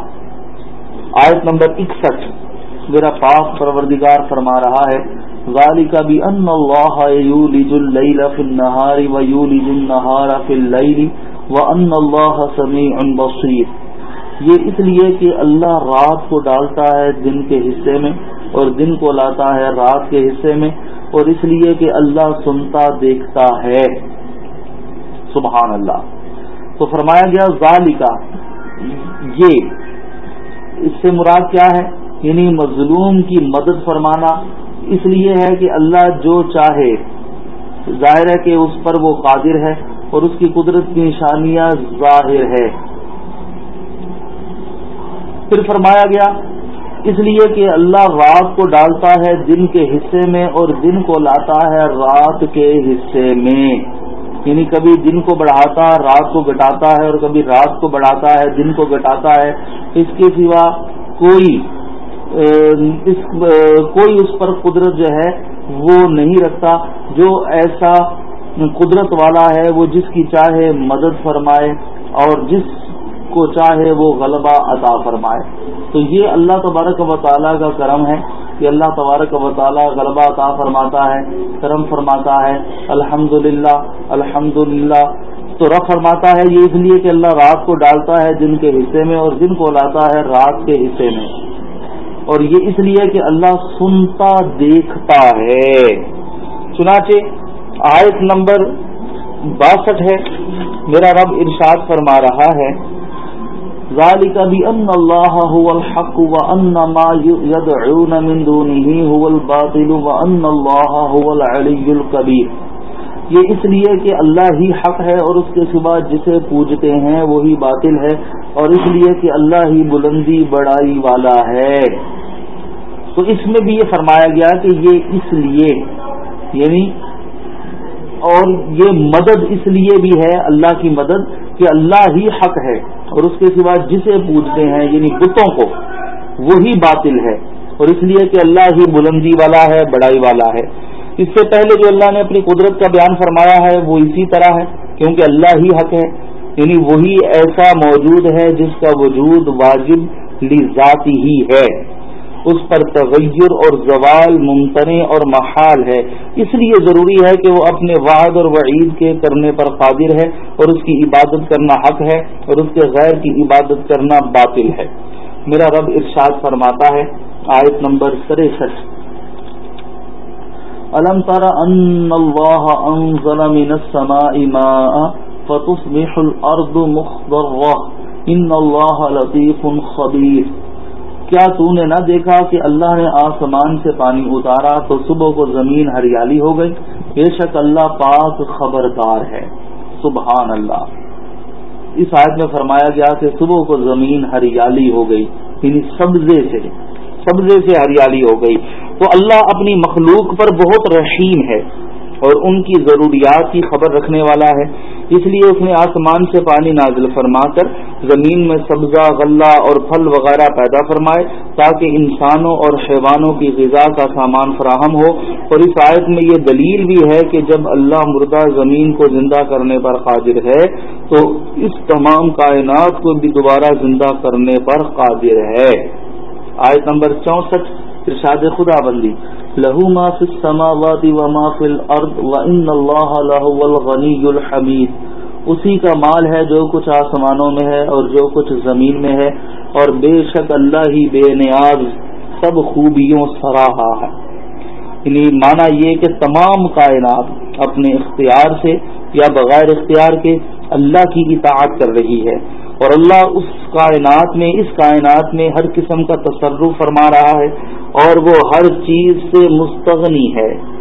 آیت نمبر اکسٹھ میرا پاک پروردگار فرما رہا ہے، ذالک بھی ان اللہ یولج اللیل فی النہار و یولج النہار فی اللیل ان اللہ سمیع بصیر یہ اس لیے کہ اللہ رات کو ڈالتا ہے دن کے حصے میں اور دن کو لاتا ہے رات کے حصے میں اور اس لیے کہ اللہ سنتا دیکھتا ہے۔ سبحان اللہ۔ تو فرمایا گیا ذالکا یہ اس سے مراد کیا ہے؟ یعنی مظلوم کی مدد فرمانا۔ اس لیے ہے کہ اللہ جو چاہے، ظاہر ہے کہ اس پر وہ قادر ہے۔ اور اس کی قدرت کی نشانیاں ظاہر ہے۔ پھر فرمایا گیا، اس لیے کہ اللہ رات کو ڈالتا ہے، دن کے حصے میں، اور دن کو لاتا ہے رات کے حصے میں۔ یعنی کبھی دن کو بڑھاتا ہے رات کو گٹاتا ہے، اور کبھی رات کو بڑھاتا ہے، دن کو گٹاتا ہے۔ اس کے سوا کوئی اس کوئی اس پر قدرت جو ہے وہ نہیں رکھتا۔ جو ایسا قدرت والا ہے، وہ جس کی چاہے مدد فرمائے اور جس کو چاہے وہ غلبہ عطا فرمائے۔ تو یہ اللہ تبارک و تعالیٰ کا کرم ہے کہ اللہ تبارک و تعالیٰ غلبہ عطا فرماتا ہے، کرم فرماتا ہے۔ الحمد للہ الحمد للہ تو رف فرماتا ہے یہ اس لیے کہ اللہ رات کو ڈالتا ہے دن کے حصے میں اور دن کو لاتا ہے رات کے حصے میں۔ اور یہ اس لیے کہ اللہ سنتا دیکھتا ہے۔ چنانچہ آیت نمبر باسٹھ ہے۔ میرا رب ارشاد فرما رہا ہے، ذالک بأن اللہ هو الحق وأن ما يدعون من دونه هو الباطل وأن اللہ هو العلی الكبیر یہ اس لیے کہ اللہ ہی حق ہے اور اس کے سوا جسے پوجتے ہیں وہی باطل ہے، اور اس لیے کہ اللہ ہی بلندی بڑائی والا ہے۔ تو اس میں بھی یہ فرمایا گیا کہ یہ اس لیے یعنی اور یہ مدد اس لیے بھی ہے اللہ کی مدد کہ اللہ ہی حق ہے اور اس کے سوا جسے پوچھتے ہیں یعنی بتوں کو، وہی باطل ہے۔ اور اس لیے کہ اللہ ہی بلندی والا ہے، بڑائی والا ہے۔ اس سے پہلے جو اللہ نے اپنی قدرت کا بیان فرمایا ہے، وہ اسی طرح ہے، کیونکہ اللہ ہی حق ہے۔ یعنی وہی ایسا موجود ہے جس کا وجود واجب لی ذاتی ہی ہے۔ اس پر تغیر اور زوال ممتنع اور محال ہے۔ اس لیے ضروری ہے کہ وہ اپنے وعد اور وعید کے کرنے پر قادر ہے اور اس کی عبادت کرنا حق ہے اور اس کے غیر کی عبادت کرنا باطل ہے۔ میرا رب ارشاد فرماتا ہے، آیت نمبر تریسٹھ الم تر ان اللہ انزل من السماء ماء فتصبح الارض مخضرة ان اللہ لطیف خبیر۔ کیا تو نے نہ دیکھا کہ اللہ نے آسمان سے پانی اتارا تو صبح کو زمین ہریالی ہو گئی؟ بے شک اللہ پاک خبردار ہے۔ سبحان اللہ۔ اس آیت میں فرمایا گیا کہ صبح کو زمین ہریالی ہو گئی یعنی سبزے سے سبزے سے ہریالی ہو گئی۔ تو اللہ اپنی مخلوق پر بہت رحیم ہے۔ اور ان کی ضروریات کی خبر رکھنے والا ہے۔ اس لیے اس نے آسمان سے پانی نازل فرما کر زمین میں سبزہ، غلہ اور پھل وغیرہ پیدا فرمائے تاکہ انسانوں اور حیوانوں کی غذا کا سامان فراہم ہو۔ اور اس آیت میں یہ دلیل بھی ہے کہ جب اللہ مردہ زمین کو زندہ کرنے پر قادر ہے، تو اس تمام کائنات کو بھی دوبارہ زندہ کرنے پر قادر ہے۔ آیت نمبر چونسٹھ، ارشاد خدا بندی لہو ما فی السماوات و ما فی الارض و ان اللہ لہو اسی کا مال ہے جو کچھ آسمانوں میں ہے اور جو کچھ زمین میں ہے۔ اور بے شک اللہ ہی بے نیاز سب خوبیوں سراہا ہے۔ یعنی مانا یہ کہ تمام کائنات اپنے اختیار سے یا بغیر اختیار کے اللہ کی اطاعت کر رہی ہے۔ اور اللہ اس کائنات میں، اس کائنات میں ہر قسم کا تصرف فرما رہا ہے اور وہ ہر چیز سے مستغنی ہے۔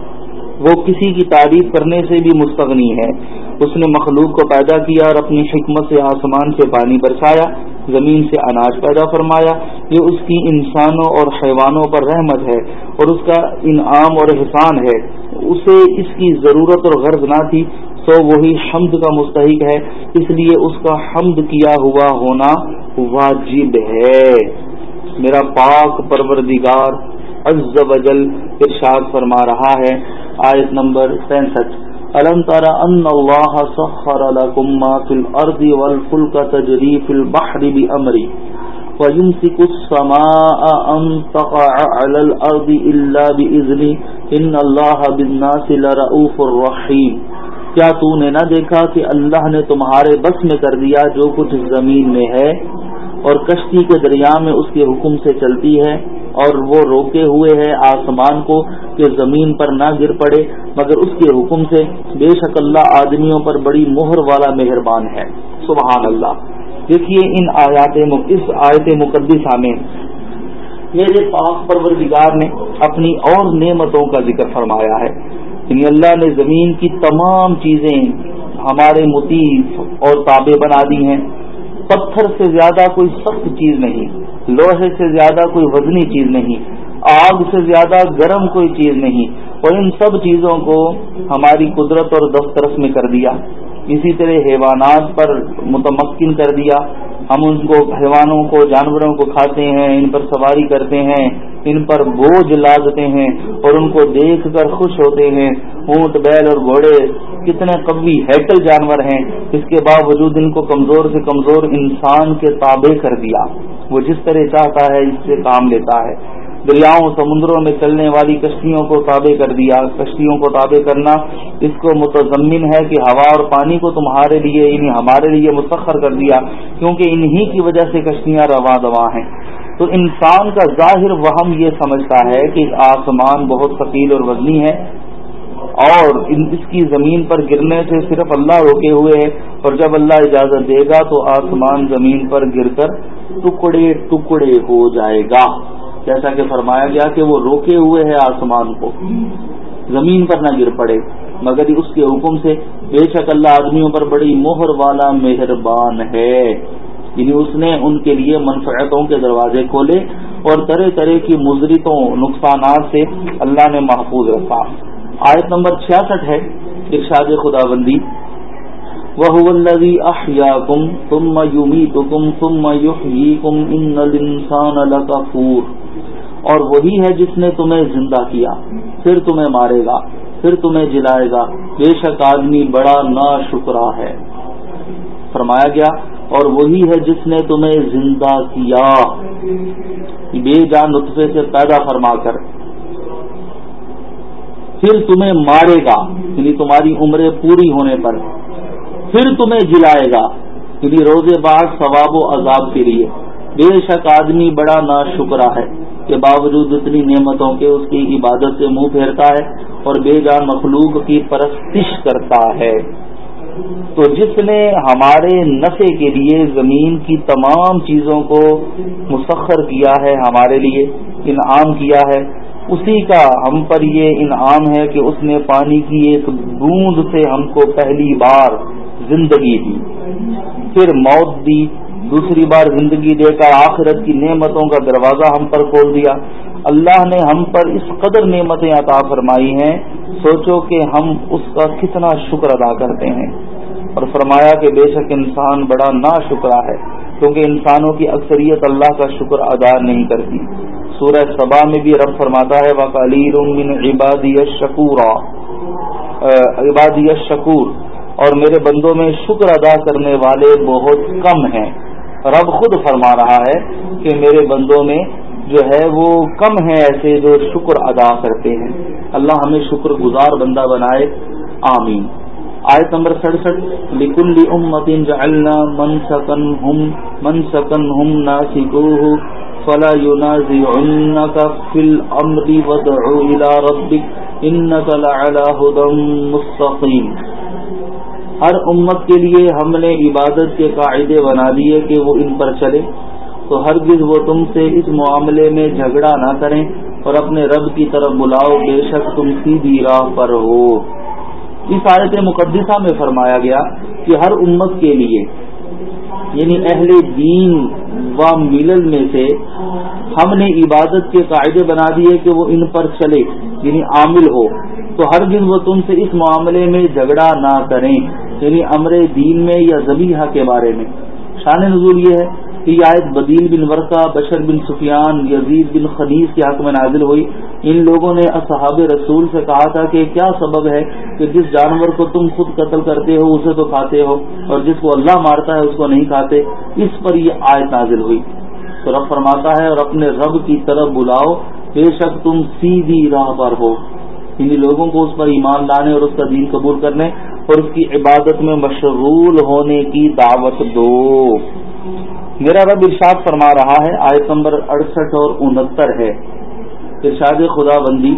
وہ کسی کی تعریف کرنے سے بھی مستغنی ہے۔ اس نے مخلوق کو پیدا کیا اور اپنی حکمت سے آسمان سے پانی برسایا، زمین سے اناج پیدا فرمایا۔ یہ اس کی انسانوں اور حیوانوں پر رحمت ہے اور اس کا انعام اور احسان ہے۔ اسے اس کی ضرورت اور غرض نہ تھی۔ تو وہی حمد کا مستحق ہے، اس لیے اس کا حمد کیا ہوا ہونا واجب ہے۔ میرا پاک پروردگار عز و جل ارشاد فرما رہا ہے۔ آیت نمبر پینسٹھ۔ الم تارا ان اللہ سخر لكم ما في الارض والفلك تجري في البحر بامري ويمسك السماء ان تقع على الارض الا باذنه ان الله بالناس لرؤوف رحيم کیا تو نے نہ دیکھا کہ اللہ نے تمہارے بس میں کر دیا جو کچھ زمین میں ہے اور کشتی کے دریا میں اس کے حکم سے چلتی ہے اور وہ روکے ہوئے ہے آسمان کو کہ زمین پر نہ گر پڑے، مگر اس کے حکم سے بے شک اللہ آدمیوں پر بڑی مہر والا مہربان ہے۔ سبحان اللہ دیکھیے ان آیات اس آیت مقدسہ میں میرے پاک پروردگار نے اپنی اور نعمتوں کا ذکر فرمایا ہے۔ یعنی اللہ نے زمین کی تمام چیزیں ہمارے متیف اور تابع بنا دی ہیں۔ پتھر سے زیادہ کوئی سخت چیز نہیں، لوہے سے زیادہ کوئی وزنی چیز نہیں، آگ سے زیادہ گرم کوئی چیز نہیں۔ اور ان سب چیزوں کو ہماری قدرت اور دسترس میں کر دیا۔ اسی طرح حیوانات پر متمکن کر دیا۔ ہم ان کو، حیوانوں کو، جانوروں کو کھاتے ہیں، ان پر سواری کرتے ہیں، ان پر بوجھ لادتے ہیں اور ان کو دیکھ کر خوش ہوتے ہیں۔ اونٹ، بیل اور گھوڑے کتنے قوی ہیکل جانور ہیں۔ اس کے باوجود ان کو کمزور سے کمزور انسان کے تابع کر دیا۔ وہ جس طرح چاہتا ہے، اس سے کام لیتا ہے۔ دریاؤں، سمندروں میں چلنے والی کشتیوں کو تابع کر دیا۔ کشتیوں کو تابع کرنا اس کو متضمن ہے کہ ہوا اور پانی کو تمہارے لیے انہیں ہمارے لیے مسخر کر دیا، کیونکہ انہی کی وجہ سے کشتیاں رواں دواں ہیں۔ تو انسان کا ظاہر وہم یہ سمجھتا ہے کہ آسمان بہت ثقیل اور وزنی ہے اور اس کی زمین پر گرنے سے صرف اللہ روکے ہوئے ہے اور جب اللہ اجازت دے گا تو آسمان زمین پر گر کر ٹکڑے ٹکڑے ہو جائے گا۔ جیسا کہ فرمایا گیا کہ وہ روکے ہوئے ہے آسمان کو۔ زمین پر نہ گر پڑے، مگر اس کے حکم سے بے شک اللہ آدمیوں پر بڑی مہر والا مہربان ہے۔ یعنی اس نے ان کے لیے منفعتوں کے دروازے کھولے اور طرح طرح کی مضرتوں، نقصانات سے اللہ نے محفوظ رکھا۔ آیت نمبر چھیاسٹھ ہے، ارشاد خدا بندی وہ اور وہی ہے جس نے تمہیں زندہ کیا، پھر تمہیں مارے گا، پھر تمہیں جلائے گا۔ بے شک آدمی بڑا نا شکرا ہے۔ فرمایا گیا، اور وہی ہے جس نے تمہیں زندہ کیا۔ بے جان نطفے سے پیدا فرما کر۔ پھر تمہیں مارے گا یعنی تمہاری عمریں پوری ہونے پر۔ پھر تمہیں جلائے گا یعنی روزے بعد ثواب و عذاب کے لیے۔ بے شک آدمی بڑا نا شکرا ہے۔ کے باوجود اتنی نعمتوں کے اس کی عبادت سے منہ پھیرتا ہے اور بے جان مخلوق کی پرستش کرتا ہے۔ تو جس نے ہمارے نفع کے لیے زمین کی تمام چیزوں کو مسخر کیا ہے ہمارے لیے، انعام کیا ہے، اسی کا ہم پر یہ انعام ہے کہ اس نے پانی کی ایک بوند سے ہم کو پہلی بار زندگی دی۔ پھر موت دی دوسری بار زندگی دے کر آخرت کی نعمتوں کا دروازہ ہم پر کھول دیا۔ اللہ نے ہم پر اس قدر نعمتیں عطا فرمائی ہیں، سوچو کہ ہم اس کا کتنا شکر ادا کرتے ہیں۔ اور فرمایا کہ بے شک انسان بڑا نا شکرا ہے، کیونکہ انسانوں کی اکثریت اللہ کا شکر ادا نہیں کرتی۔ سورہ صبا میں بھی رب فرماتا ہے وکالیر عبادی شکورا عبادی شکور اور میرے بندوں میں شکر ادا کرنے والے بہت کم ہیں۔ رب خود فرما رہا ہے کہ میرے بندوں میں جو ہے وہ کم ہیں ایسے جو شکر ادا کرتے ہیں۔ اللہ ہمیں شکر گزار بندہ بنائے۔ آمین۔ آیت نمبر سڑسٹھ لکل امتین جعلنا من سکن ہم من سکن ہم ناسکوہ، فلا ينازعنك في الامر ودعو الى ربك انك لعلى هدى مستقيم ہر امت کے لیے ہم نے عبادت کے قاعدے بنا دیے کہ وہ ان پر چلے۔ تو ہرگز وہ تم سے اس معاملے میں جھگڑا نہ کریں اور اپنے رب کی طرف بلاؤ، بے شک تم سیدھی راہ پر ہو۔ اس آیت مقدسہ میں فرمایا گیا کہ ہر امت کے لیے یعنی اہل دین و ملل میں سے ہم نے عبادت کے قاعدے بنا دیے کہ وہ ان پر چلے یعنی عامل ہو۔ تو ہر دن وہ تم سے اس معاملے میں جھگڑا نہ کریں۔ یعنی امر دین میں یا زبیحہ کے بارے میں۔ شان نزول یہ ہے کہ یہ آیت بدیل بن ورقہ بشر بن سفیان، یزید بن خنیز کے حق میں نازل ہوئی۔ ان لوگوں نے اصحاب رسول سے کہا تھا کہ کیا سبب ہے کہ جس جانور کو تم خود قتل کرتے ہو، اسے تو کھاتے ہو، اور جس کو اللہ مارتا ہے، اس کو نہیں کھاتے۔ اس پر یہ آیت نازل ہوئی۔ تو رب فرماتا ہے، اور اپنے رب کی طرف بلاؤ، بے شک تم سیدھی راہ پر ہو۔ انہیں لوگوں کو اس پر ایمان لانے اور اس کا دین قبول کرنے۔ اور اس کی عبادت میں مشغول ہونے کی دعوت دو۔ میرا رب ارشاد فرما رہا ہے، آیت نمبر اڑسٹھ اور انہتر ہے۔ ارشاد خدا بندی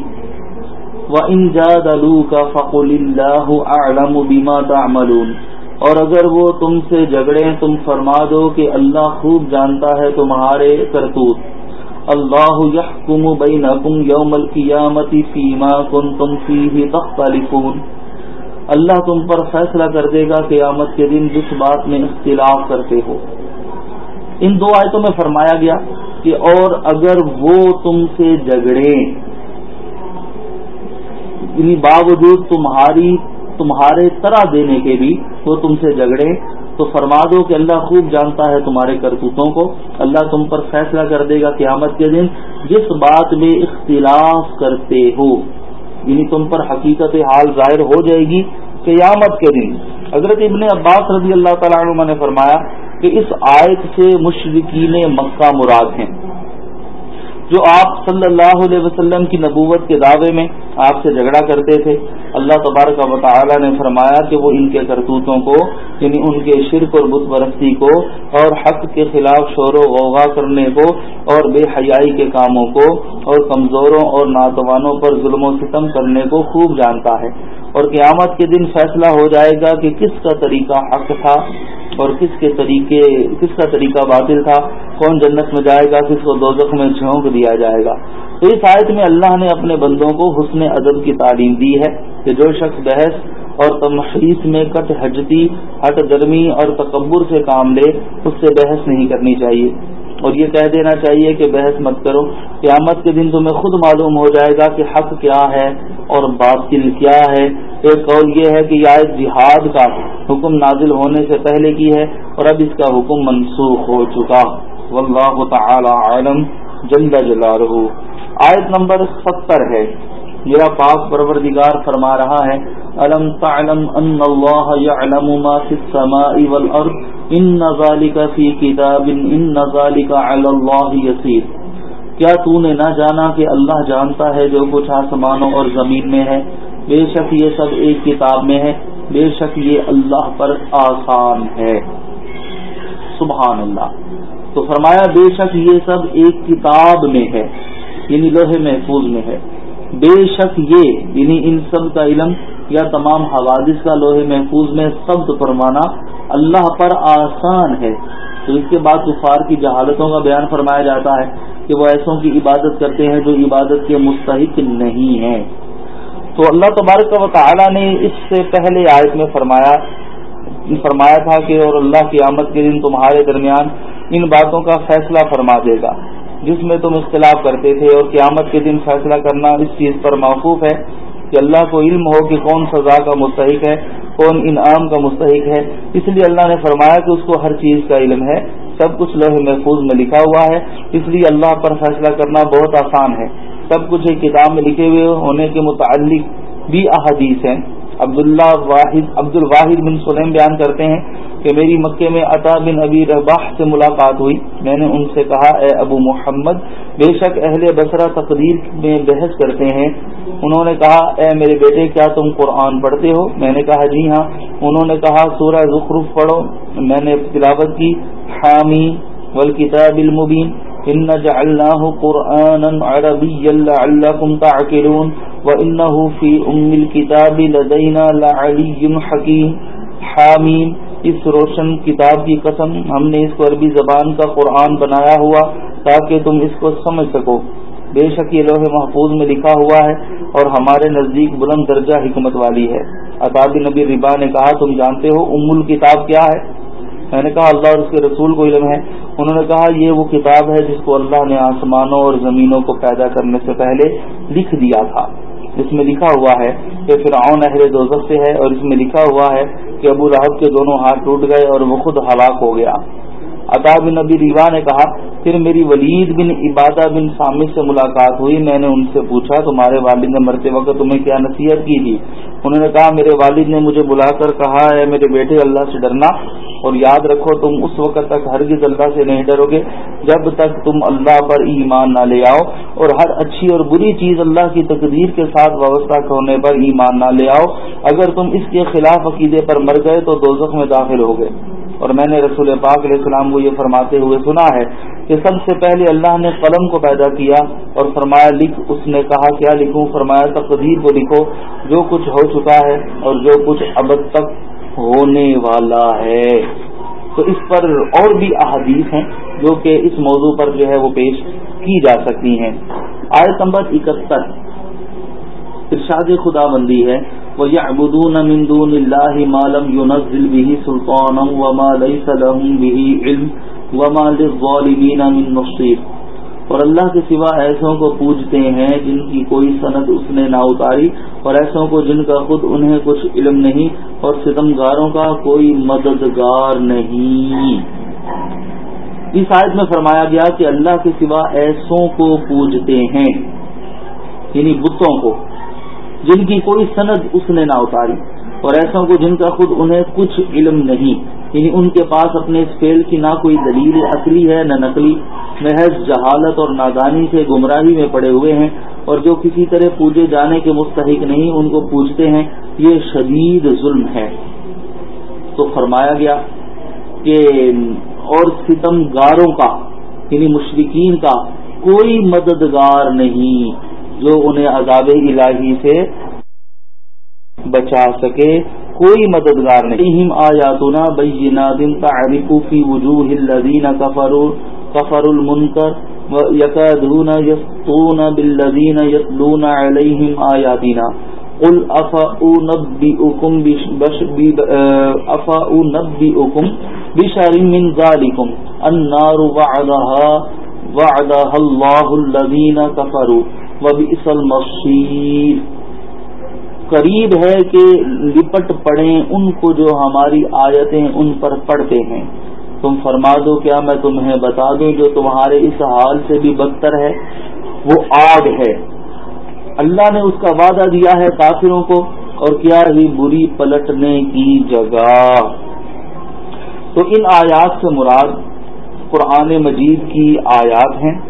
و انجاد کا فقول اللہ عالم بیما تعملون۔ اور اگر وہ تم سے جھگڑے تم فرما دو کہ اللہ خوب جانتا ہے تمہارے کرتوت۔ اللہ یحکم بینکم یوم القیامت فیما کنتم فیہ تختلفون۔ اللہ تم پر فیصلہ کر دے گا قیامت کے دن جس بات میں اختلاف کرتے ہو۔ ان دو آیتوں میں فرمایا گیا کہ اور اگر وہ تم سے جھگڑے یعنی باوجود تمہاری، تمہارے طرح دینے کے بھی وہ تم سے جھگڑے، تو فرما دو کہ اللہ خوب جانتا ہے تمہارے کرتوتوں کو۔ اللہ تم پر فیصلہ کر دے گا قیامت کے دن جس بات میں اختلاف کرتے ہو۔ یعنی تم پر حقیقت حال ظاہر ہو جائے گی قیامت کے دن۔ حضرت ابن عباس رضی اللہ تعالیٰ عنہ نے فرمایا کہ اس آیت سے مشرقین مکہ مراد ہیں۔ جو آپ صلی اللہ علیہ وسلم کی نبوت کے دعوے میں آپ سے جھگڑا کرتے تھے، اللہ تبارک و تعالی نے فرمایا کہ وہ ان کے کرتوتوں کو یعنی ان کے شرک اور بت پرستی کو اور حق کے خلاف شور و غوغا کرنے کو اور بے حیائی کے کاموں کو اور کمزوروں اور ناتوانوں پر ظلم و ستم کرنے کو خوب جانتا ہے۔ اور قیامت کے دن فیصلہ ہو جائے گا کہ کس کا طریقہ حق تھا۔ اور کس کے طریقے، کس کا طریقہ باطل تھا، کون جنت میں جائے گا، کس کو دوزخ میں جھونک دیا جائے گا۔ تو اس آیت میں اللہ نے اپنے بندوں کو حسن ادب کی تعلیم دی ہے کہ جو شخص بحث اور تمخیص میں کٹ حجتی ہٹ گرمی اور تکبر سے کام لے، اس سے بحث نہیں کرنی چاہیے۔ اور یہ کہہ دینا چاہیے کہ بحث مت کرو۔ قیامت کے دن تمہیں خود معلوم ہو جائے گا کہ حق کیا ہے اور باطل کیا ہے ایک قول یہ ہے کہ آیت جہاد کا حکم نازل ہونے سے پہلے کی ہے اور اب اس کا حکم منسوخ ہو چکا۔ واللہ تعالی عالم جل جلالہ۔ آیت نمبر ستر ہے۔ میرا پاک پروردگار فرما رہا ہے علم تعلم ان اللہ يعلم ما في السماء والارض ان ذلك في كتاب ان ذلك على الله يسير۔ کیا تو نے نہ جانا کہ اللہ جانتا ہے جو کچھ آسمانوں اور زمین میں ہے؟ بے شک یہ سب ایک کتاب میں ہے۔ بے شک یہ اللہ پر آسان ہے۔ سبحان اللہ۔ تو فرمایا، بے شک یہ سب ایک کتاب میں ہے یعنی لوہے محفوظ میں ہے۔ بے شک یہ یعنی ان سب کا علم یا تمام حوادث کا لوہے محفوظ میں ثبت فرمانا اللہ پر آسان ہے۔ تو اس کے بعد کفار کی جہالتوں کا بیان فرمایا جاتا ہے کہ وہ ایسوں کی عبادت کرتے ہیں جو عبادت کے مستحق نہیں ہیں۔ تو اللہ تبارک و تعالی نے اس سے پہلے آیت میں فرمایا فرمایا تھا کہ اور اللہ کی آمد کے دن تمہارے درمیان ان باتوں کا فیصلہ فرما دے گا، جس میں تم اختلاف کرتے تھے۔ اور قیامت کے دن فیصلہ کرنا اس چیز پر موقوف ہے کہ اللہ کو علم ہو کہ کون سزا کا مستحق ہے۔ کون انعام کا مستحق ہے۔ اس لیے اللہ نے فرمایا کہ اس کو ہر چیز کا علم ہے۔ سب کچھ لوہ محفوظ میں لکھا ہوا ہے۔ اس لیے اللہ پر فیصلہ کرنا بہت آسان ہے۔ سب کچھ ایک کتاب میں لکھے ہوئے ہونے کے متعلق بھی احادیث ہیں۔ عبداللہ واحد عبد الواحد بن سلیم بیان کرتے ہیں کہ میری مکے میں عطا بن ابی رباح سے ملاقات ہوئی۔ میں نے ان سے کہا، اے ابو محمد، بے شک اہل بصرہ تقدیر میں بحث کرتے ہیں۔ انہوں نے کہا، اے میرے بیٹے، کیا تم قرآن پڑھتے ہو؟ میں نے کہا جی ہاں۔ انہوں نے کہا، سورہ زخرف پڑھو۔ میں نے تلاوت کی، حامی والکتاب المبین۔ ان جعلناه قرانا عربيا لعلكم تعقلون وانه في ام الكتاب لدينا لعلي حكيم. حامیم اس روشن کتاب کی قسم ہم نے اس کو عربی زبان کا قرآن بنایا ہوا تاکہ تم اس کو سمجھ سکو۔ بے شک یہ لوہے محفوظ میں لکھا ہوا ہے اور ہمارے نزدیک بلند درجہ حکمت والی ہے۔ اطاب نبی ربا نے کہا، تم جانتے ہو، ام الکتاب کیا ہے؟ میں نے کہا اللہ اور اس کے رسول کو علم ہے۔ انہوں نے کہا یہ وہ کتاب ہے جس کو اللہ نے آسمانوں اور زمینوں کو پیدا کرنے سے پہلے لکھ دیا تھا۔ اس میں لکھا ہوا ہے کہ فرعون اہل دوزخ سے ہے اور اس میں لکھا ہوا ہے کہ ابو راہب کے دونوں ہاتھ ٹوٹ گئے اور وہ خود ہلاک ہو گیا۔ عطا بن نبی ریوا نے کہا، پھر میری ولید بن عبادہ بن سامع سے ملاقات ہوئی، میں نے ان سے پوچھا، تمہارے والد نے مرتے وقت تمہیں کیا نصیحت کی تھی؟ انہوں نے کہا، میرے والد نے مجھے بلا کر کہا ہے میرے بیٹے، اللہ سے ڈرنا اور یاد رکھو، تم اس وقت تک ہرگز اللہ سے نہیں ڈرو گے، جب تک تم اللہ پر ایمان نہ لے آؤ اور ہر اچھی اور بری چیز اللہ کی تقدیر کے ساتھ وابستہ ہونے پر ایمان نہ لے آؤ۔ اگر تم اس کے خلاف عقیدے پر مر گئے تو دوزخ میں داخل ہو گئے اور میں نے رسول پاک علیہ السلام کو یہ فرماتے ہوئے سنا ہے کہ سب سے پہلے اللہ نے قلم کو پیدا کیا اور فرمایا لکھ، اس نے کہا، کیا لکھوں؟ فرمایا، تقدیر کو لکھو، جو کچھ ہو چکا ہے اور جو کچھ اب تک ہونے والا ہے۔ تو اس پر اور بھی احادیث ہیں جو کہ اس موضوع پر جو ہے وہ پیش کی جا سکتی ہیں۔ آیت نمبر اکہتر۔ ارشاد خدا بندی ہے۔ وَيَعْبُدُونَ مِن دُونِ اللَّهِ مَا لَمْ يُنَزِّلْ بِهِ سُلْطَانًا وَمَا لَيْسَ لَهُم بِهِ عِلْمٌ وَمَا لِلظَّالِمِينَ مِن نَصِيرٍ اور اللہ کے سوا ایسوں کو پوجتے ہیں جن کی کوئی سند اس نے نہ اتاری، اور ایسوں کو جن کا خود انہیں کچھ علم نہیں، اور ستمگاروں کا کوئی مددگار نہیں۔ اس آیت میں فرمایا گیا کہ اللہ کے سوا ایسوں کو پوجتے ہیں یعنی بتوں کو۔ جن کی کوئی سند اس نے نہ اتاری اور ایسا کو جن کا خود انہیں کچھ علم نہیں۔ یعنی ان کے پاس اپنے اس فیل کی نہ کوئی دلیل اصلی ہے، نہ نقلی، محض جہالت اور نادانی سے گمراہی میں پڑے ہوئے ہیں اور جو کسی طرح پوجے جانے کے مستحق نہیں، ان کو پوچھتے ہیں۔ یہ شدید ظلم ہے۔ تو فرمایا گیا کہ اور ستم گاروں کا یعنی مشرقین کا، کوئی مددگار نہیں۔ جو انہیں عذاب الہی سے بچا سکے، کوئی مددگار نہیں۔ آیاتنا بینات تعرف فی وجوہ الذین کفروا کفر المنکر یکادون یسطون بالذین یتلون علیہم آیاتنا۔ قل افاؤنبئکم افاؤنبئکم بشر من ذالکم، النار وعدها وعدها اللہ الذین کفروا۔ وبئس المصیر قریب ہے کہ لپٹ پڑیں ان کو جو ہماری آیتیں ان پر پڑھتے ہیں۔ تم فرما دو، کیا میں تمہیں بتا دوں جو تمہارے اس حال سے بھی بدتر ہے؟ وہ آگ ہے۔ اللہ نے اس کا وعدہ دیا ہے کافروں کو اور کیا ہی بری پلٹنے کی جگہ۔ تو ان آیات سے مراد قرآن مجید کی آیات ہیں۔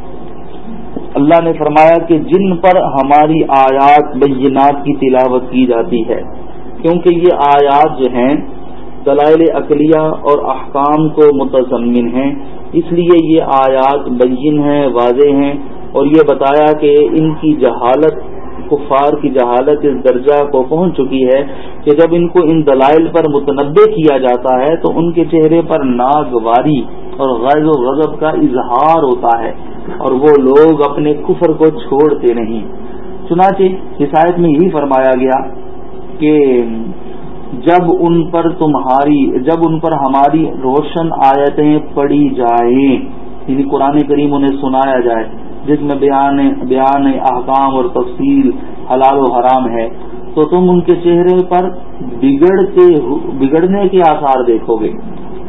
اللہ نے فرمایا کہ جن پر ہماری آیات بینات کی تلاوت کی جاتی ہے، کیونکہ یہ آیات جو ہیں، دلائل اقلیہ اور احکام کو متضمن ہیں، اس لیے یہ آیات بین ہیں، واضح ہیں، اور یہ بتایا کہ ان کی جہالت، کفار کی جہالت اس درجہ کو پہنچ چکی ہے کہ جب ان کو ان دلائل پر متنوع کیا جاتا ہے، تو ان کے چہرے پر ناگواری اور غیر و غضب کا اظہار ہوتا ہے۔ اور وہ لوگ اپنے کفر کو چھوڑتے نہیں۔ چنانچہ حسایت میں یہی فرمایا گیا کہ جب ان پر تمہاری، جب ان پر ہماری روشن آیتیں پڑی جائیں یعنی قرآن کریم انہیں سنایا جائے، جس میں بیان بیان احکام اور تفصیل حلال و حرام ہے، تو تم ان کے چہرے پر بگڑتے بگڑنے کے آثار دیکھو گے۔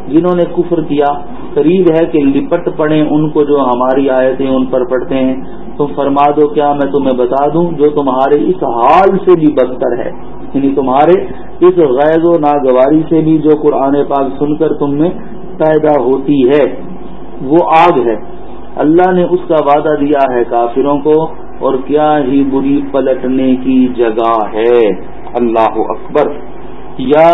جنہوں نے کفر کیا قریب ہے کہ لپٹ پڑے ان کو جو ہماری آیتیں ان پر پڑھتے ہیں، تم فرما دو کیا میں تمہیں بتا دوں، جو تمہارے اس حال سے بھی بدتر ہے۔ یعنی تمہارے اس غیر و ناگواری سے بھی جو قرآن پاک سن کر تم میں پیدا ہوتی ہے، وہ آگ ہے۔ اللہ نے اس کا وعدہ دیا ہے کافروں کو، اور کیا ہی بری پلٹنے کی جگہ ہے۔ اللہ اکبر۔ یا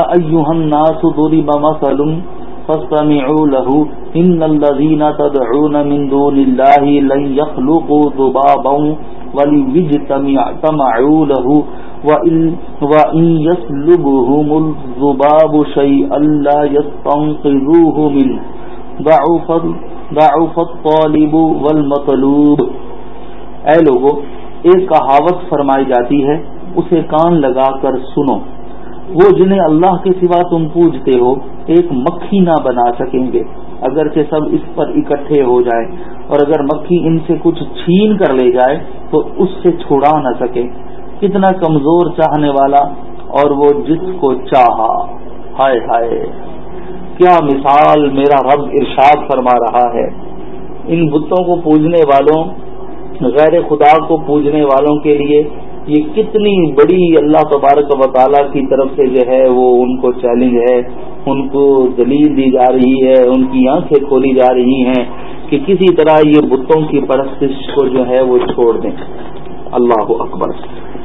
الناس ضرب مثل فاستمعوا له ان الذين تدعون من دون الله لن يخلقوا ذبابا وليجتمعوا له وإن يسلبهم الذباب شيئا لا يستنقذوه منه. ضعف ضعف الطالب والمطلوب. اے لوگو، ایک کہاوت فرمائی جاتی ہے، اسے کان لگا کر سنو۔ وہ جنہیں اللہ کے سوا تم پوجتے ہو، ایک مکھی نہ بنا سکیں گے۔ اگرچہ سب اس پر اکٹھے ہو جائیں، اور اگر مکھی ان سے کچھ چھین کر لے جائے، تو اس سے چھڑا نہ سکے۔ کتنا کمزور چاہنے والا، اور وہ جس کو چاہا۔ ہائے ہائے، کیا مثال میرا رب ارشاد فرما رہا ہے۔ ان بتوں کو پوجنے والوں، غیر خدا کو پوجنے والوں کے لیے یہ کتنی بڑی اللہ تبارک و تعالیٰ کی طرف سے جو ہے وہ ان کو چیلنج ہے، ان کو دلیل دی جا رہی ہے، ان کی آنکھیں کھولی جا رہی ہیں کہ کسی طرح یہ بتوں کی پرستش کو جو ہے وہ چھوڑ دیں۔ اللہ اکبر۔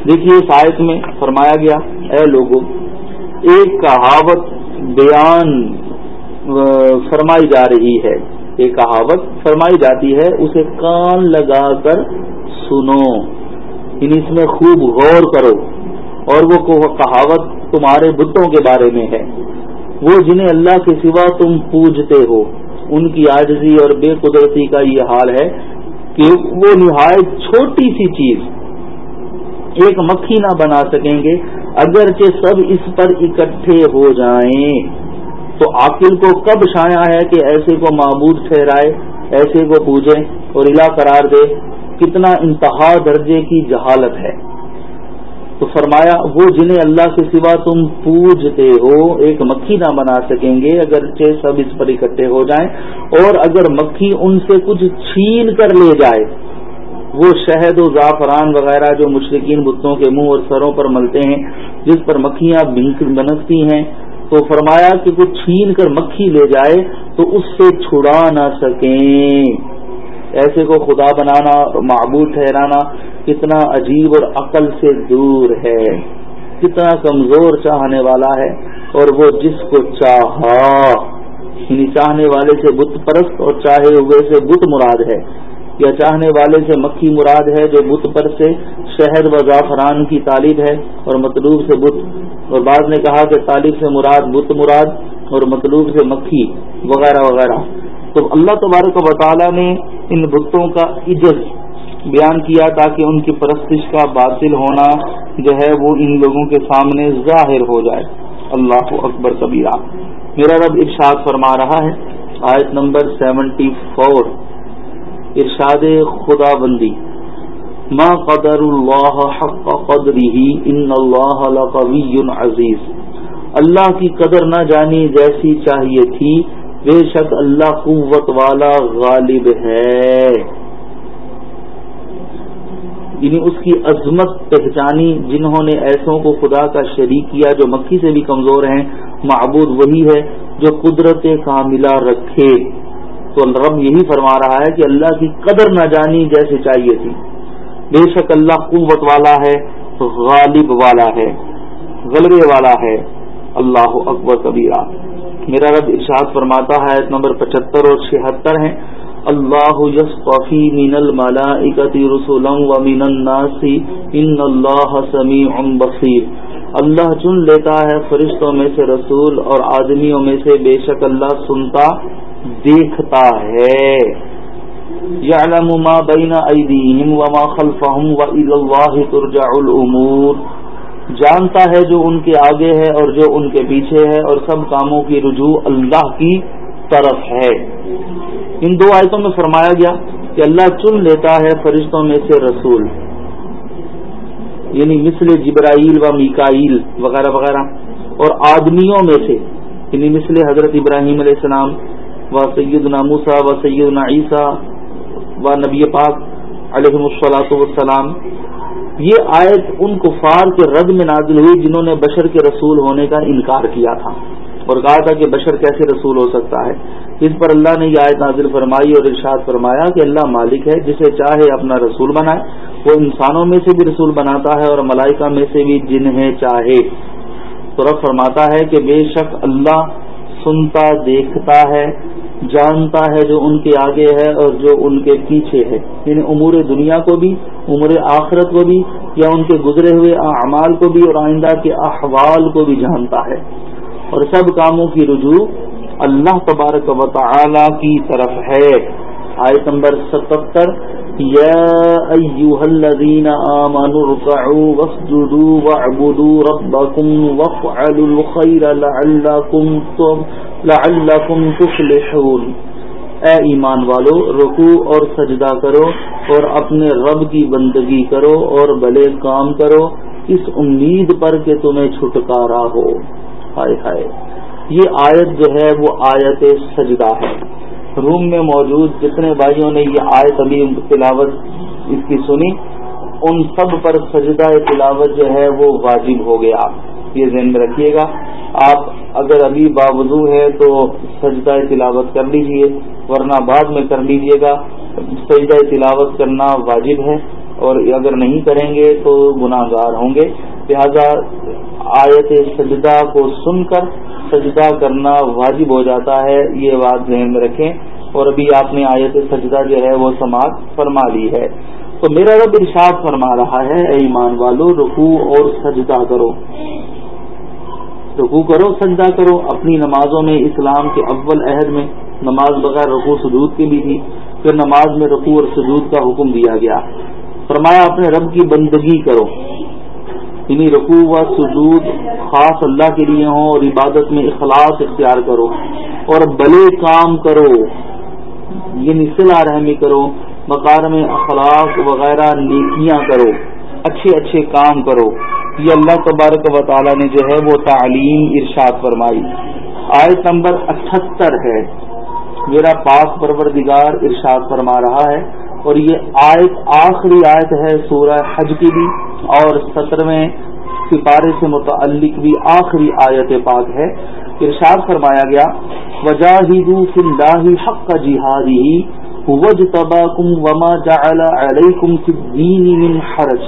دیکھیے اس آیت میں فرمایا گیا، اے لوگوں ایک کہاوت بیان فرمائی جا رہی ہے۔ یہ کہاوت فرمائی جاتی ہے، اسے کان لگا کر سنو۔ یعنی اس میں خوب غور کرو اور وہ کہاوت تمہارے بتوں کے بارے میں ہے۔ وہ جنہیں اللہ کے سوا تم پوجتے ہو۔ ان کی آجزی اور بے قدرتی کا یہ حال ہے کہ وہ نہایت چھوٹی سی چیز ایک مکھی نہ بنا سکیں گے۔ اگرچہ سب اس پر اکٹھے ہو جائیں۔ تو عاقل کو کب شایا ہے کہ ایسے کو معبود ٹھہرائے، ایسے کو پوجے اور الا قرار دے۔ کتنا انتہا درجے کی جہالت ہے۔ تو فرمایا، وہ جنہیں اللہ کے سوا تم پوجتے ہو، ایک مکھی نہ بنا سکیں گے اگر سب اس پر اکٹھے ہو جائیں۔ اور اگر مکھی ان سے کچھ چھین کر لے جائے، وہ شہد و زعفران وغیرہ جو مشرقین بتوں کے منہ اور سروں پر ملتے ہیں، جس پر مکھیاں بنکتی ہیں، تو فرمایا کہ وہ چھین کر مکھی لے جائے، تو اس سے چھڑا نہ سکیں۔ ایسے کو خدا بنانا اور معبود ٹھہرانا کتنا عجیب اور عقل سے دور ہے، کتنا کمزور چاہنے والا ہے، اور وہ جس کو چاہا یعنی چاہنے والے سے بت پرست اور چاہے ہوئے سے بت مراد ہے، یا چاہنے والے سے مکھی مراد ہے جو بت پر سے شہد و زعفران کی طالب ہے اور مطلوب سے بت۔ اور بعض نے کہا کہ طالب سے مراد بت مراد اور مطلوب سے مکھی، وغیرہ وغیرہ۔ تو اللہ تبارک و تعالیٰ نے ان بتوں کا عزت بیان کیا تاکہ ان کی پرستش کا باطل ہونا جو ہے وہ ان لوگوں کے سامنے ظاہر ہو جائے۔ اللہ اکبر کبیرہ۔ میرا رب ارشاد فرما رہا ہے۔ آیت نمبر سیونٹی فور۔ ارشاد خدا بندی ما قدر اللہ حق قدری ان اللہ لقوی عزیز۔ اللہ کی قدر نہ جانی جیسی چاہیے تھی بے شک اللہ قوت والا غالب ہے۔ یعنی اس کی عظمت پہچانی جنہوں نے ایسوں کو خدا کا شریک کیا جو مکھی سے بھی کمزور ہیں، معبود وہی ہے جو قدرت کاملہ رکھے۔ تو رب یہی فرما رہا ہے کہ اللہ کی قدر نہ جانی جیسے چاہیے تھی۔ بے شک اللہ قوت والا ہے، غالب والا ہے، غلبے والا ہے۔ اللہ اکبر کبیرہ۔ میرا رب ارشاد فرماتا ہے آیت نمبر پچہتر اور چھہتر ہیں۔ اللہ یصطفی من الملائکۃ رسلا ومن الناس، ان اللہ سمیع بصیر۔ اللہ چن لیتا ہے فرشتوں میں سے رسول اور آدمیوں میں سے، بے شک اللہ سنتا، دیکھتا ہے۔ یعلم ما بین ایدیہم وما خلفہم والى اللہ ترجع الامور۔ جانتا ہے جو ان کے آگے ہے اور جو ان کے پیچھے ہے اور سب کاموں کی رجوع اللہ کی طرف ہے۔ ان دو آیتوں میں فرمایا گیا کہ اللہ چن لیتا ہے فرشتوں میں سے رسول یعنی مثل جبرائیل و میکائیل وغیرہ وغیرہ، اور آدمیوں میں سے یعنی مثل حضرت ابراہیم علیہ السلام و سید موسا و سید عیسیٰ و نبی پاک علیہ السلاۃ والسلام۔ یہ آیت ان کفار کے رد میں نازل ہوئی جنہوں نے بشر کے رسول ہونے کا انکار کیا تھا اور کہا تھا کہ بشر کیسے رسول ہو سکتا ہے۔ اس پر اللہ نے یہ آیت نازل فرمائی اور ارشاد فرمایا کہ اللہ مالک ہے، جسے چاہے اپنا رسول بنائے۔ وہ انسانوں میں سے بھی رسول بناتا ہے اور ملائکہ میں سے بھی جنہیں چاہے۔ تو رب فرماتا ہے کہ بے شک اللہ سنتا، دیکھتا ہے، جانتا ہے جو ان کے آگے ہے اور جو ان کے پیچھے ہے۔ یعنی امور دنیا کو بھی، امور آخرت کو بھی، یا ان کے گزرے ہوئے اعمال کو بھی اور آئندہ کے احوال کو بھی جانتا ہے۔ اور سب کاموں کی رجوع اللہ تبارک و تعالی کی طرف ہے۔ آیت نمبر ستہتر یا ایوہ الذین آمنوا رکعوا واسجدوا وعبدوا ربکم وفعلوا الخیر لعلکم لعلکم تفلحون۔ اے ایمان والو، رکوع اور سجدہ کرو اور اپنے رب کی بندگی کرو اور بلے کام کرو۔ اس امید پر کہ تمہیں چھٹکارا ہو۔ ہائے ہائے، یہ آیت جو ہے وہ آیت سجدہ ہے۔ روم میں موجود جتنے بھائیوں نے یہ آیت ابھی تلاوت اس کی سنی، ان سب پر سجدہ تلاوت جو ہے وہ واجب ہو گیا۔ یہ ذہن میں رکھیے گا۔ آپ اگر ابھی باوضو ہے تو سجدہ تلاوت کر لیجیے، ورنہ بعد میں کر لیجیے گا۔ سجدہ تلاوت کرنا واجب ہے اور اگر نہیں کریں گے تو گناہ گار ہوں گے۔ لہذا آیت سجدہ کو سن کر سجدہ کرنا واجب ہو جاتا ہے، یہ بات ذہن میں رکھیں۔ اور ابھی آپ نے آیت سجدہ جو ہے وہ سماعت فرما لی ہے۔ تو میرا رب ارشاد فرما رہا ہے، اے ایمان والو رکو اور سجدہ کرو۔ رکو کرو، سجدہ کرو۔ اپنی نمازوں میں، اسلام کے اول عہد میں، نماز بغیر رکو سجود کی بھی تھی۔ پھر نماز میں رکو اور سجود کا حکم دیا گیا۔ فرمایا، اپنے رب کی بندگی کرو۔ یعنی رقو و سجود خاص اللہ کے لیے ہوں اور عبادت میں اخلاص اختیار کرو اور بلے کام کرو یعنی صلاح رحمی کرو مکار میں اخلاق وغیرہ نیکیاں کرو، اچھے اچھے کام کرو۔ یہ اللہ تبارک و تعالی نے جو ہے وہ تعلیم ارشاد فرمائی۔ آیت نمبر اٹھہتر ہے۔ میرا پاک پروردگار ارشاد فرما رہا ہے۔ اور یہ آیت آخری آیت ہے سورہ حج کی بھی، اور سترویں سپارے سے متعلق بھی آخری آیت پاک ہے۔ ارشاد فرمایا گیا وجہ حق کا جہادی وج تبا کم وما جعل علیکم فی الدین من حرج،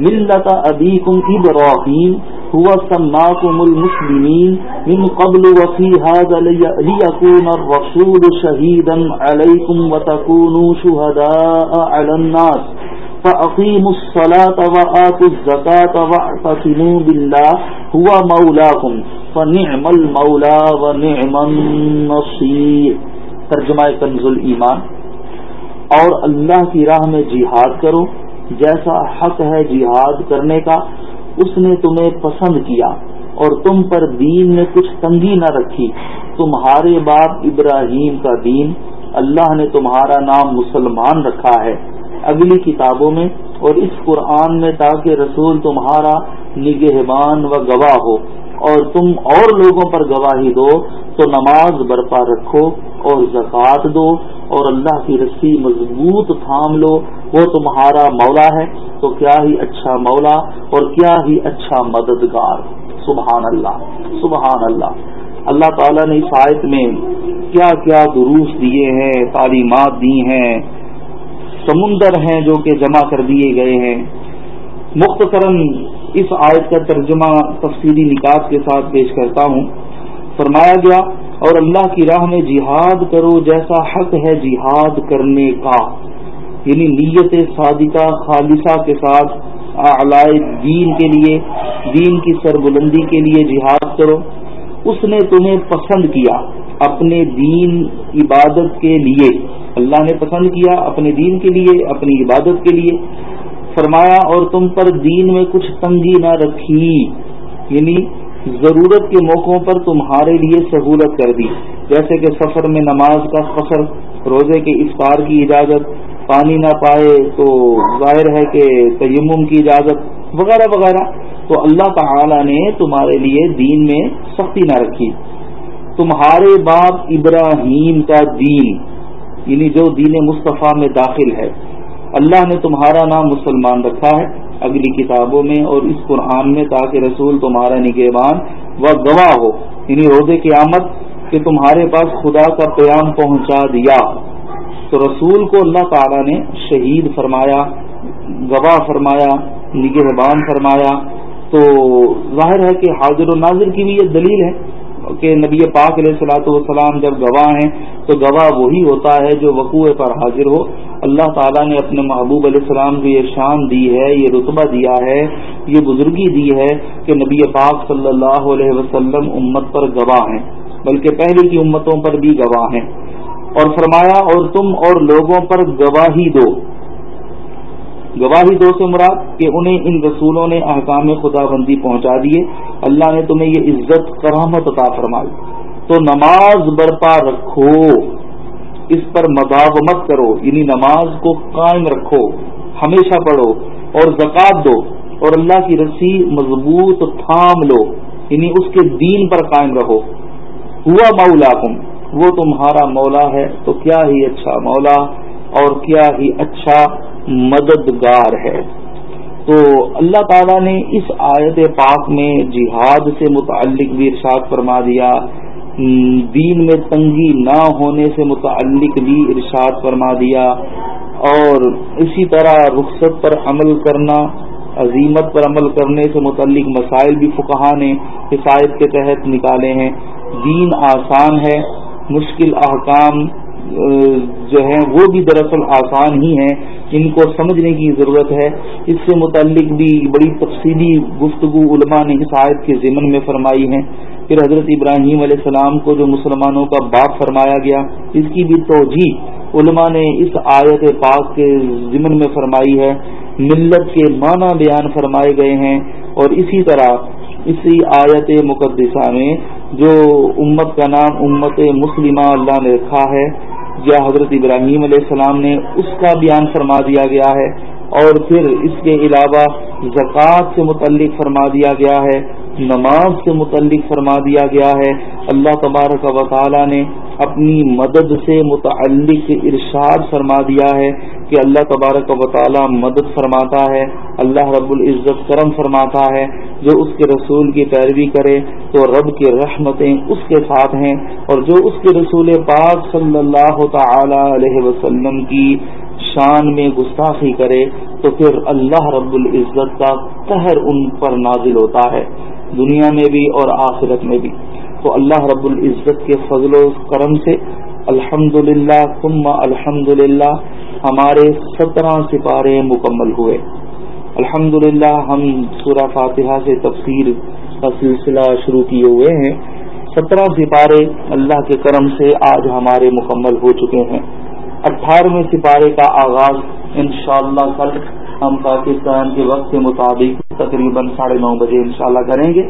ملت ابیکم ابراہیم هو سماكم المسلمين من قبل وفي هذا ليكون الرسول شهيدا عليكم وتكونوا شهداء على الناس. فأقيموا الصلاة وآتوا الزكاة واعتصموا بالله هو مولاكم فنعم المولى ونعم النصير ترجمہ کنز ایمان. اور اللہ کی راہ میں جہاد کرو. جیسا حق ہے جہاد کرنے کا. اس نے تمہیں پسند کیا اور تم پر دین نے کچھ تنگی نہ رکھی۔ تمہارے باپ ابراہیم کا دین اللہ نے تمہارا نام مسلمان رکھا ہے۔ اگلی کتابوں میں اور اس قرآن میں تاکہ رسول تمہارا نگہبان و گواہ ہو اور تم اور لوگوں پر گواہی دو تو نماز برپا رکھو۔ اور زکوٰۃ دو اور اللہ کی رسی مضبوط تھام لو، وہ تمہارا مولا ہے، تو کیا ہی اچھا مولا اور کیا ہی اچھا مددگار۔ سبحان اللہ سبحان اللہ۔ اللہ تعالیٰ نے اس آیت میں کیا کیا دروس دیے ہیں، تعلیمات دی ہیں، سمندر ہیں جو کہ جمع کر دیے گئے ہیں۔ مختصراً اس آیت کا ترجمہ تفصیلی نکاس کے ساتھ پیش کرتا ہوں۔ فرمایا گیا اور اللہ کی راہ میں جہاد کرو جیسا حق ہے جہاد کرنے کا۔ یعنی نیت صادقہ خالصہ کے ساتھ اعلی دین کے لیے، دین کی سربلندی کے لیے جہاد کرو۔ اس نے تمہیں پسند کیا اپنے دین عبادت کے لیے۔ اللہ نے پسند کیا اپنے دین کے لیے، اپنی عبادت کے لیے۔ فرمایا اور تم پر دین میں کچھ تنگی نہ رکھی۔ یعنی ضرورت کے موقعوں پر تمہارے لیے سہولت کر دی۔ جیسے کہ سفر میں نماز کا فخر روزے کے افطار کی اجازت، پانی نہ پائے تو ظاہر ہے کہ تیمم کی اجازت، وغیرہ وغیرہ۔ تو اللہ تعالی نے تمہارے لیے دین میں سختی نہ رکھی۔ تمہارے باپ ابراہیم کا دین یعنی جو دین مصطفیٰ میں داخل ہے، اللہ نے تمہارا نام مسلمان رکھا ہے۔ اگلی کتابوں میں اور اس قرآن میں تاکہ رسول تمہارا نگہبان و گواہ ہو۔ یعنی عہدے کی آمد کہ تمہارے پاس خدا کا پیام پہنچا دیا۔ تو رسول کو اللہ تعالی نے شہید فرمایا، گواہ فرمایا، نگہبان فرمایا۔ تو ظاہر ہے کہ حاضر و ناظر کی بھی یہ دلیل ہے۔ کہ نبی پاک علیہ السلاۃ والسلام جب گواہ ہیں تو گواہ وہی ہوتا ہے جو وقوع پر حاضر ہو۔ اللہ تعالیٰ نے اپنے محبوب علیہ السلام کو یہ شان دی ہے، یہ رتبہ دیا ہے، یہ بزرگی دی ہے کہ نبی پاک صلی اللہ علیہ وسلم امت پر گواہ ہیں، بلکہ پہلے کی امتوں پر بھی گواہ ہیں۔ اور فرمایا، اور تم اور لوگوں پر گواہی دو۔ گواہی دو سے مراد کہ انہیں ان رسولوں نے احکام خدا بندی پہنچا دیے۔ اللہ نے تمہیں یہ عزت کرامت عطا فرمائی۔ تو نماز برپا رکھو۔ اس پر مداومت کرو۔ یعنی نماز کو قائم رکھو۔ ہمیشہ پڑھو اور زکات دو اور اللہ کی رسی مضبوط تھام لو۔ یعنی اس کے دین پر قائم رہو۔ ہوا مولا کم وہ تمہارا مولا ہے۔ تو کیا ہی اچھا مولا اور کیا ہی اچھا مددگار ہے۔ تو اللہ تعالیٰ نے اس آیت پاک میں جہاد سے متعلق بھی ارشاد فرما دیا۔ دین میں تنگی نہ ہونے سے متعلق بھی ارشاد فرما دیا۔ اور اسی طرح رخصت پر عمل کرنا عظیمت پر عمل کرنے سے متعلق مسائل بھی فقہ نے اس آیت کے تحت نکالے ہیں۔ دین آسان ہے، مشکل احکام جو ہیں وہ بھی دراصل آسان ہی ہیں ان کو سمجھنے کی ضرورت ہے۔ اس سے متعلق بھی بڑی تفصیلی گفتگو علماء نے اس آیت کے ضمن میں فرمائی ہے۔ پھر حضرت ابراہیم علیہ السلام کو جو مسلمانوں کا باپ فرمایا گیا، اس کی بھی توجہ علماء نے اس آیت پاک کے ضمن میں فرمائی ہے۔ ملت کے معنی بیان فرمائے گئے ہیں اور اسی طرح اسی آیت مقدسہ میں جو امت کا نام امت مسلمہ اللہ نے رکھا ہے یا حضرت ابراہیم علیہ السلام نے اس کا بیان فرما دیا گیا ہے اور پھر اس کے علاوہ زکوٰۃ سے متعلق فرما دیا گیا ہے، نماز سے متعلق فرما دیا گیا ہے۔ اللہ تبارک و تعالی نے اپنی مدد سے متعلق ارشاد فرما دیا ہے کہ اللہ تبارک و تعالی مدد فرماتا ہے، اللہ رب العزت کرم فرماتا ہے۔ جو اس کے رسول کی پیروی کرے تو رب کی رحمتیں اس کے ساتھ ہیں اور جو اس کے رسول پاک صلی اللہ تعالی علیہ وسلم کی شان میں گستاخی کرے تو پھر اللہ رب العزت کا قہر ان پر نازل ہوتا ہے، دنیا میں بھی اور آخرت میں بھی۔ تو اللہ رب العزت کے فضل و کرم سے الحمد للہ ثم الحمد للہ ہمارے سترہ سپارے مکمل ہوئے۔ الحمد للہ ہم سورہ فاتحہ سے تفسیر کا سلسلہ شروع کیے ہوئے ہیں۔ سترہ سپارے اللہ کے کرم سے آج ہمارے مکمل ہو چکے ہیں۔ اٹھارہویں سپارے کا آغاز انشاءاللہ کل ہم پاکستان کے وقت کے مطابق تقریباً ساڑھے نو بجے انشاءاللہ کریں گے۔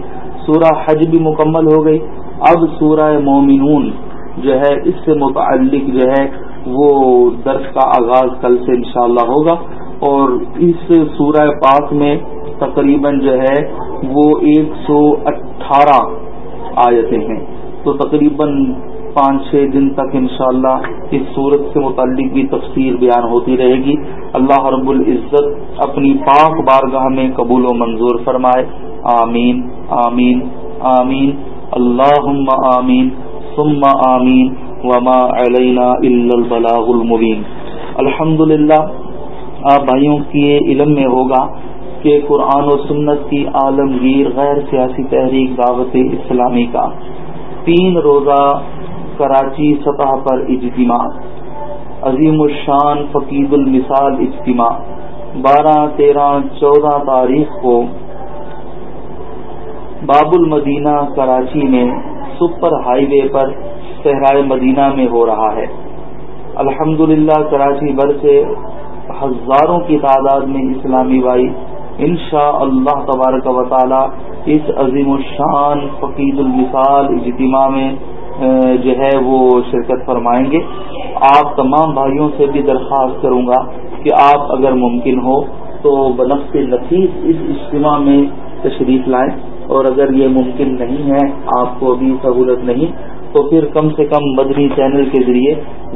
سورہ حج بھی مکمل ہو گئی۔ اب سورہ مومنون جو ہے، اس سے متعلق جو ہے، وہ درس کا آغاز کل سے انشاءاللہ ہوگا۔ اور اس سورہ پاک میں تقریباً جو ہے، وہ ایک سو اٹھارہ آیتیں ہیں۔ تو تقریباً پانچ چھ دن تک انشاءاللہ اس صورت سے متعلق بھی تفسیر بیان ہوتی رہے گی۔ اللہ رب العزت اپنی پاک بارگاہ میں قبول و منظور فرمائے۔ آمین آمین آمین۔ اللہ آمین، ثم آمین۔ وما علینا البلاغ المبین۔ الحمد للہ آپ بھائیوں کے علم میں ہوگا کہ قرآن و سنت کی عالمگیر غیر سیاسی تحریک دعوت اسلامی کا تین روزہ کراچی سطح پر اجتماع، عظیم الشان فقید المثال اجتماع، بارہ تیرہ چودہ تاریخ کو باب المدینہ کراچی میں سپر ہائی وے پر صحرائے مدینہ میں ہو رہا ہے۔ الحمد کراچی بھر سے ہزاروں کی تعداد میں اسلامی بھائی ان شاء اللہ تبارک و تعالی اس عظیم الشان فقید المثال اجتماع میں جو ہے وہ شرکت فرمائیں گے۔ آپ تمام بھائیوں سے بھی درخواست کروں گا کہ آپ اگر ممکن ہو تو بنفس لطیف اس اجتماع میں تشریف لائیں۔ اور اگر یہ ممکن نہیں ہے، آپ کو ابھی سہولت نہیں۔ تو پھر کم سے کم بدری چینل کے ذریعے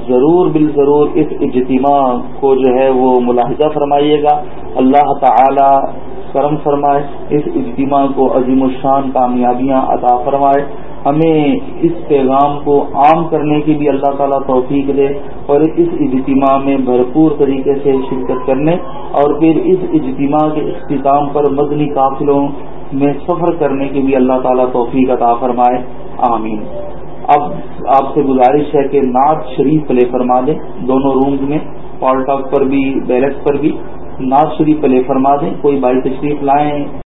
ضرور بال ضرور اس اجتماع کو جو ہے وہ ملاحظہ فرمائیے گا۔ اللہ تعالی کرم فرمائے، اس اجتماع کو عظیم الشان کامیابیاں عطا فرمائے۔ ہمیں اس پیغام کو عام کرنے کی بھی اللہ تعالیٰ توفیق دے اور اس اجتماع میں بھرپور طریقے سے شرکت کرنے اور پھر اس اجتماع کے اختتام پر مدنی قافلوں میں سفر کرنے کی بھی اللہ تعالیٰ توفیق عطا فرمائے۔ آمین۔ اب آپ سے گزارش ہے کہ نعت شریف پلے فرما دیں، دونوں رومز میں پال ٹاک پر بھی، بیلٹ پر بھی، نعت شریف پلے فرما دیں، کوئی بائی تشریف لائیں۔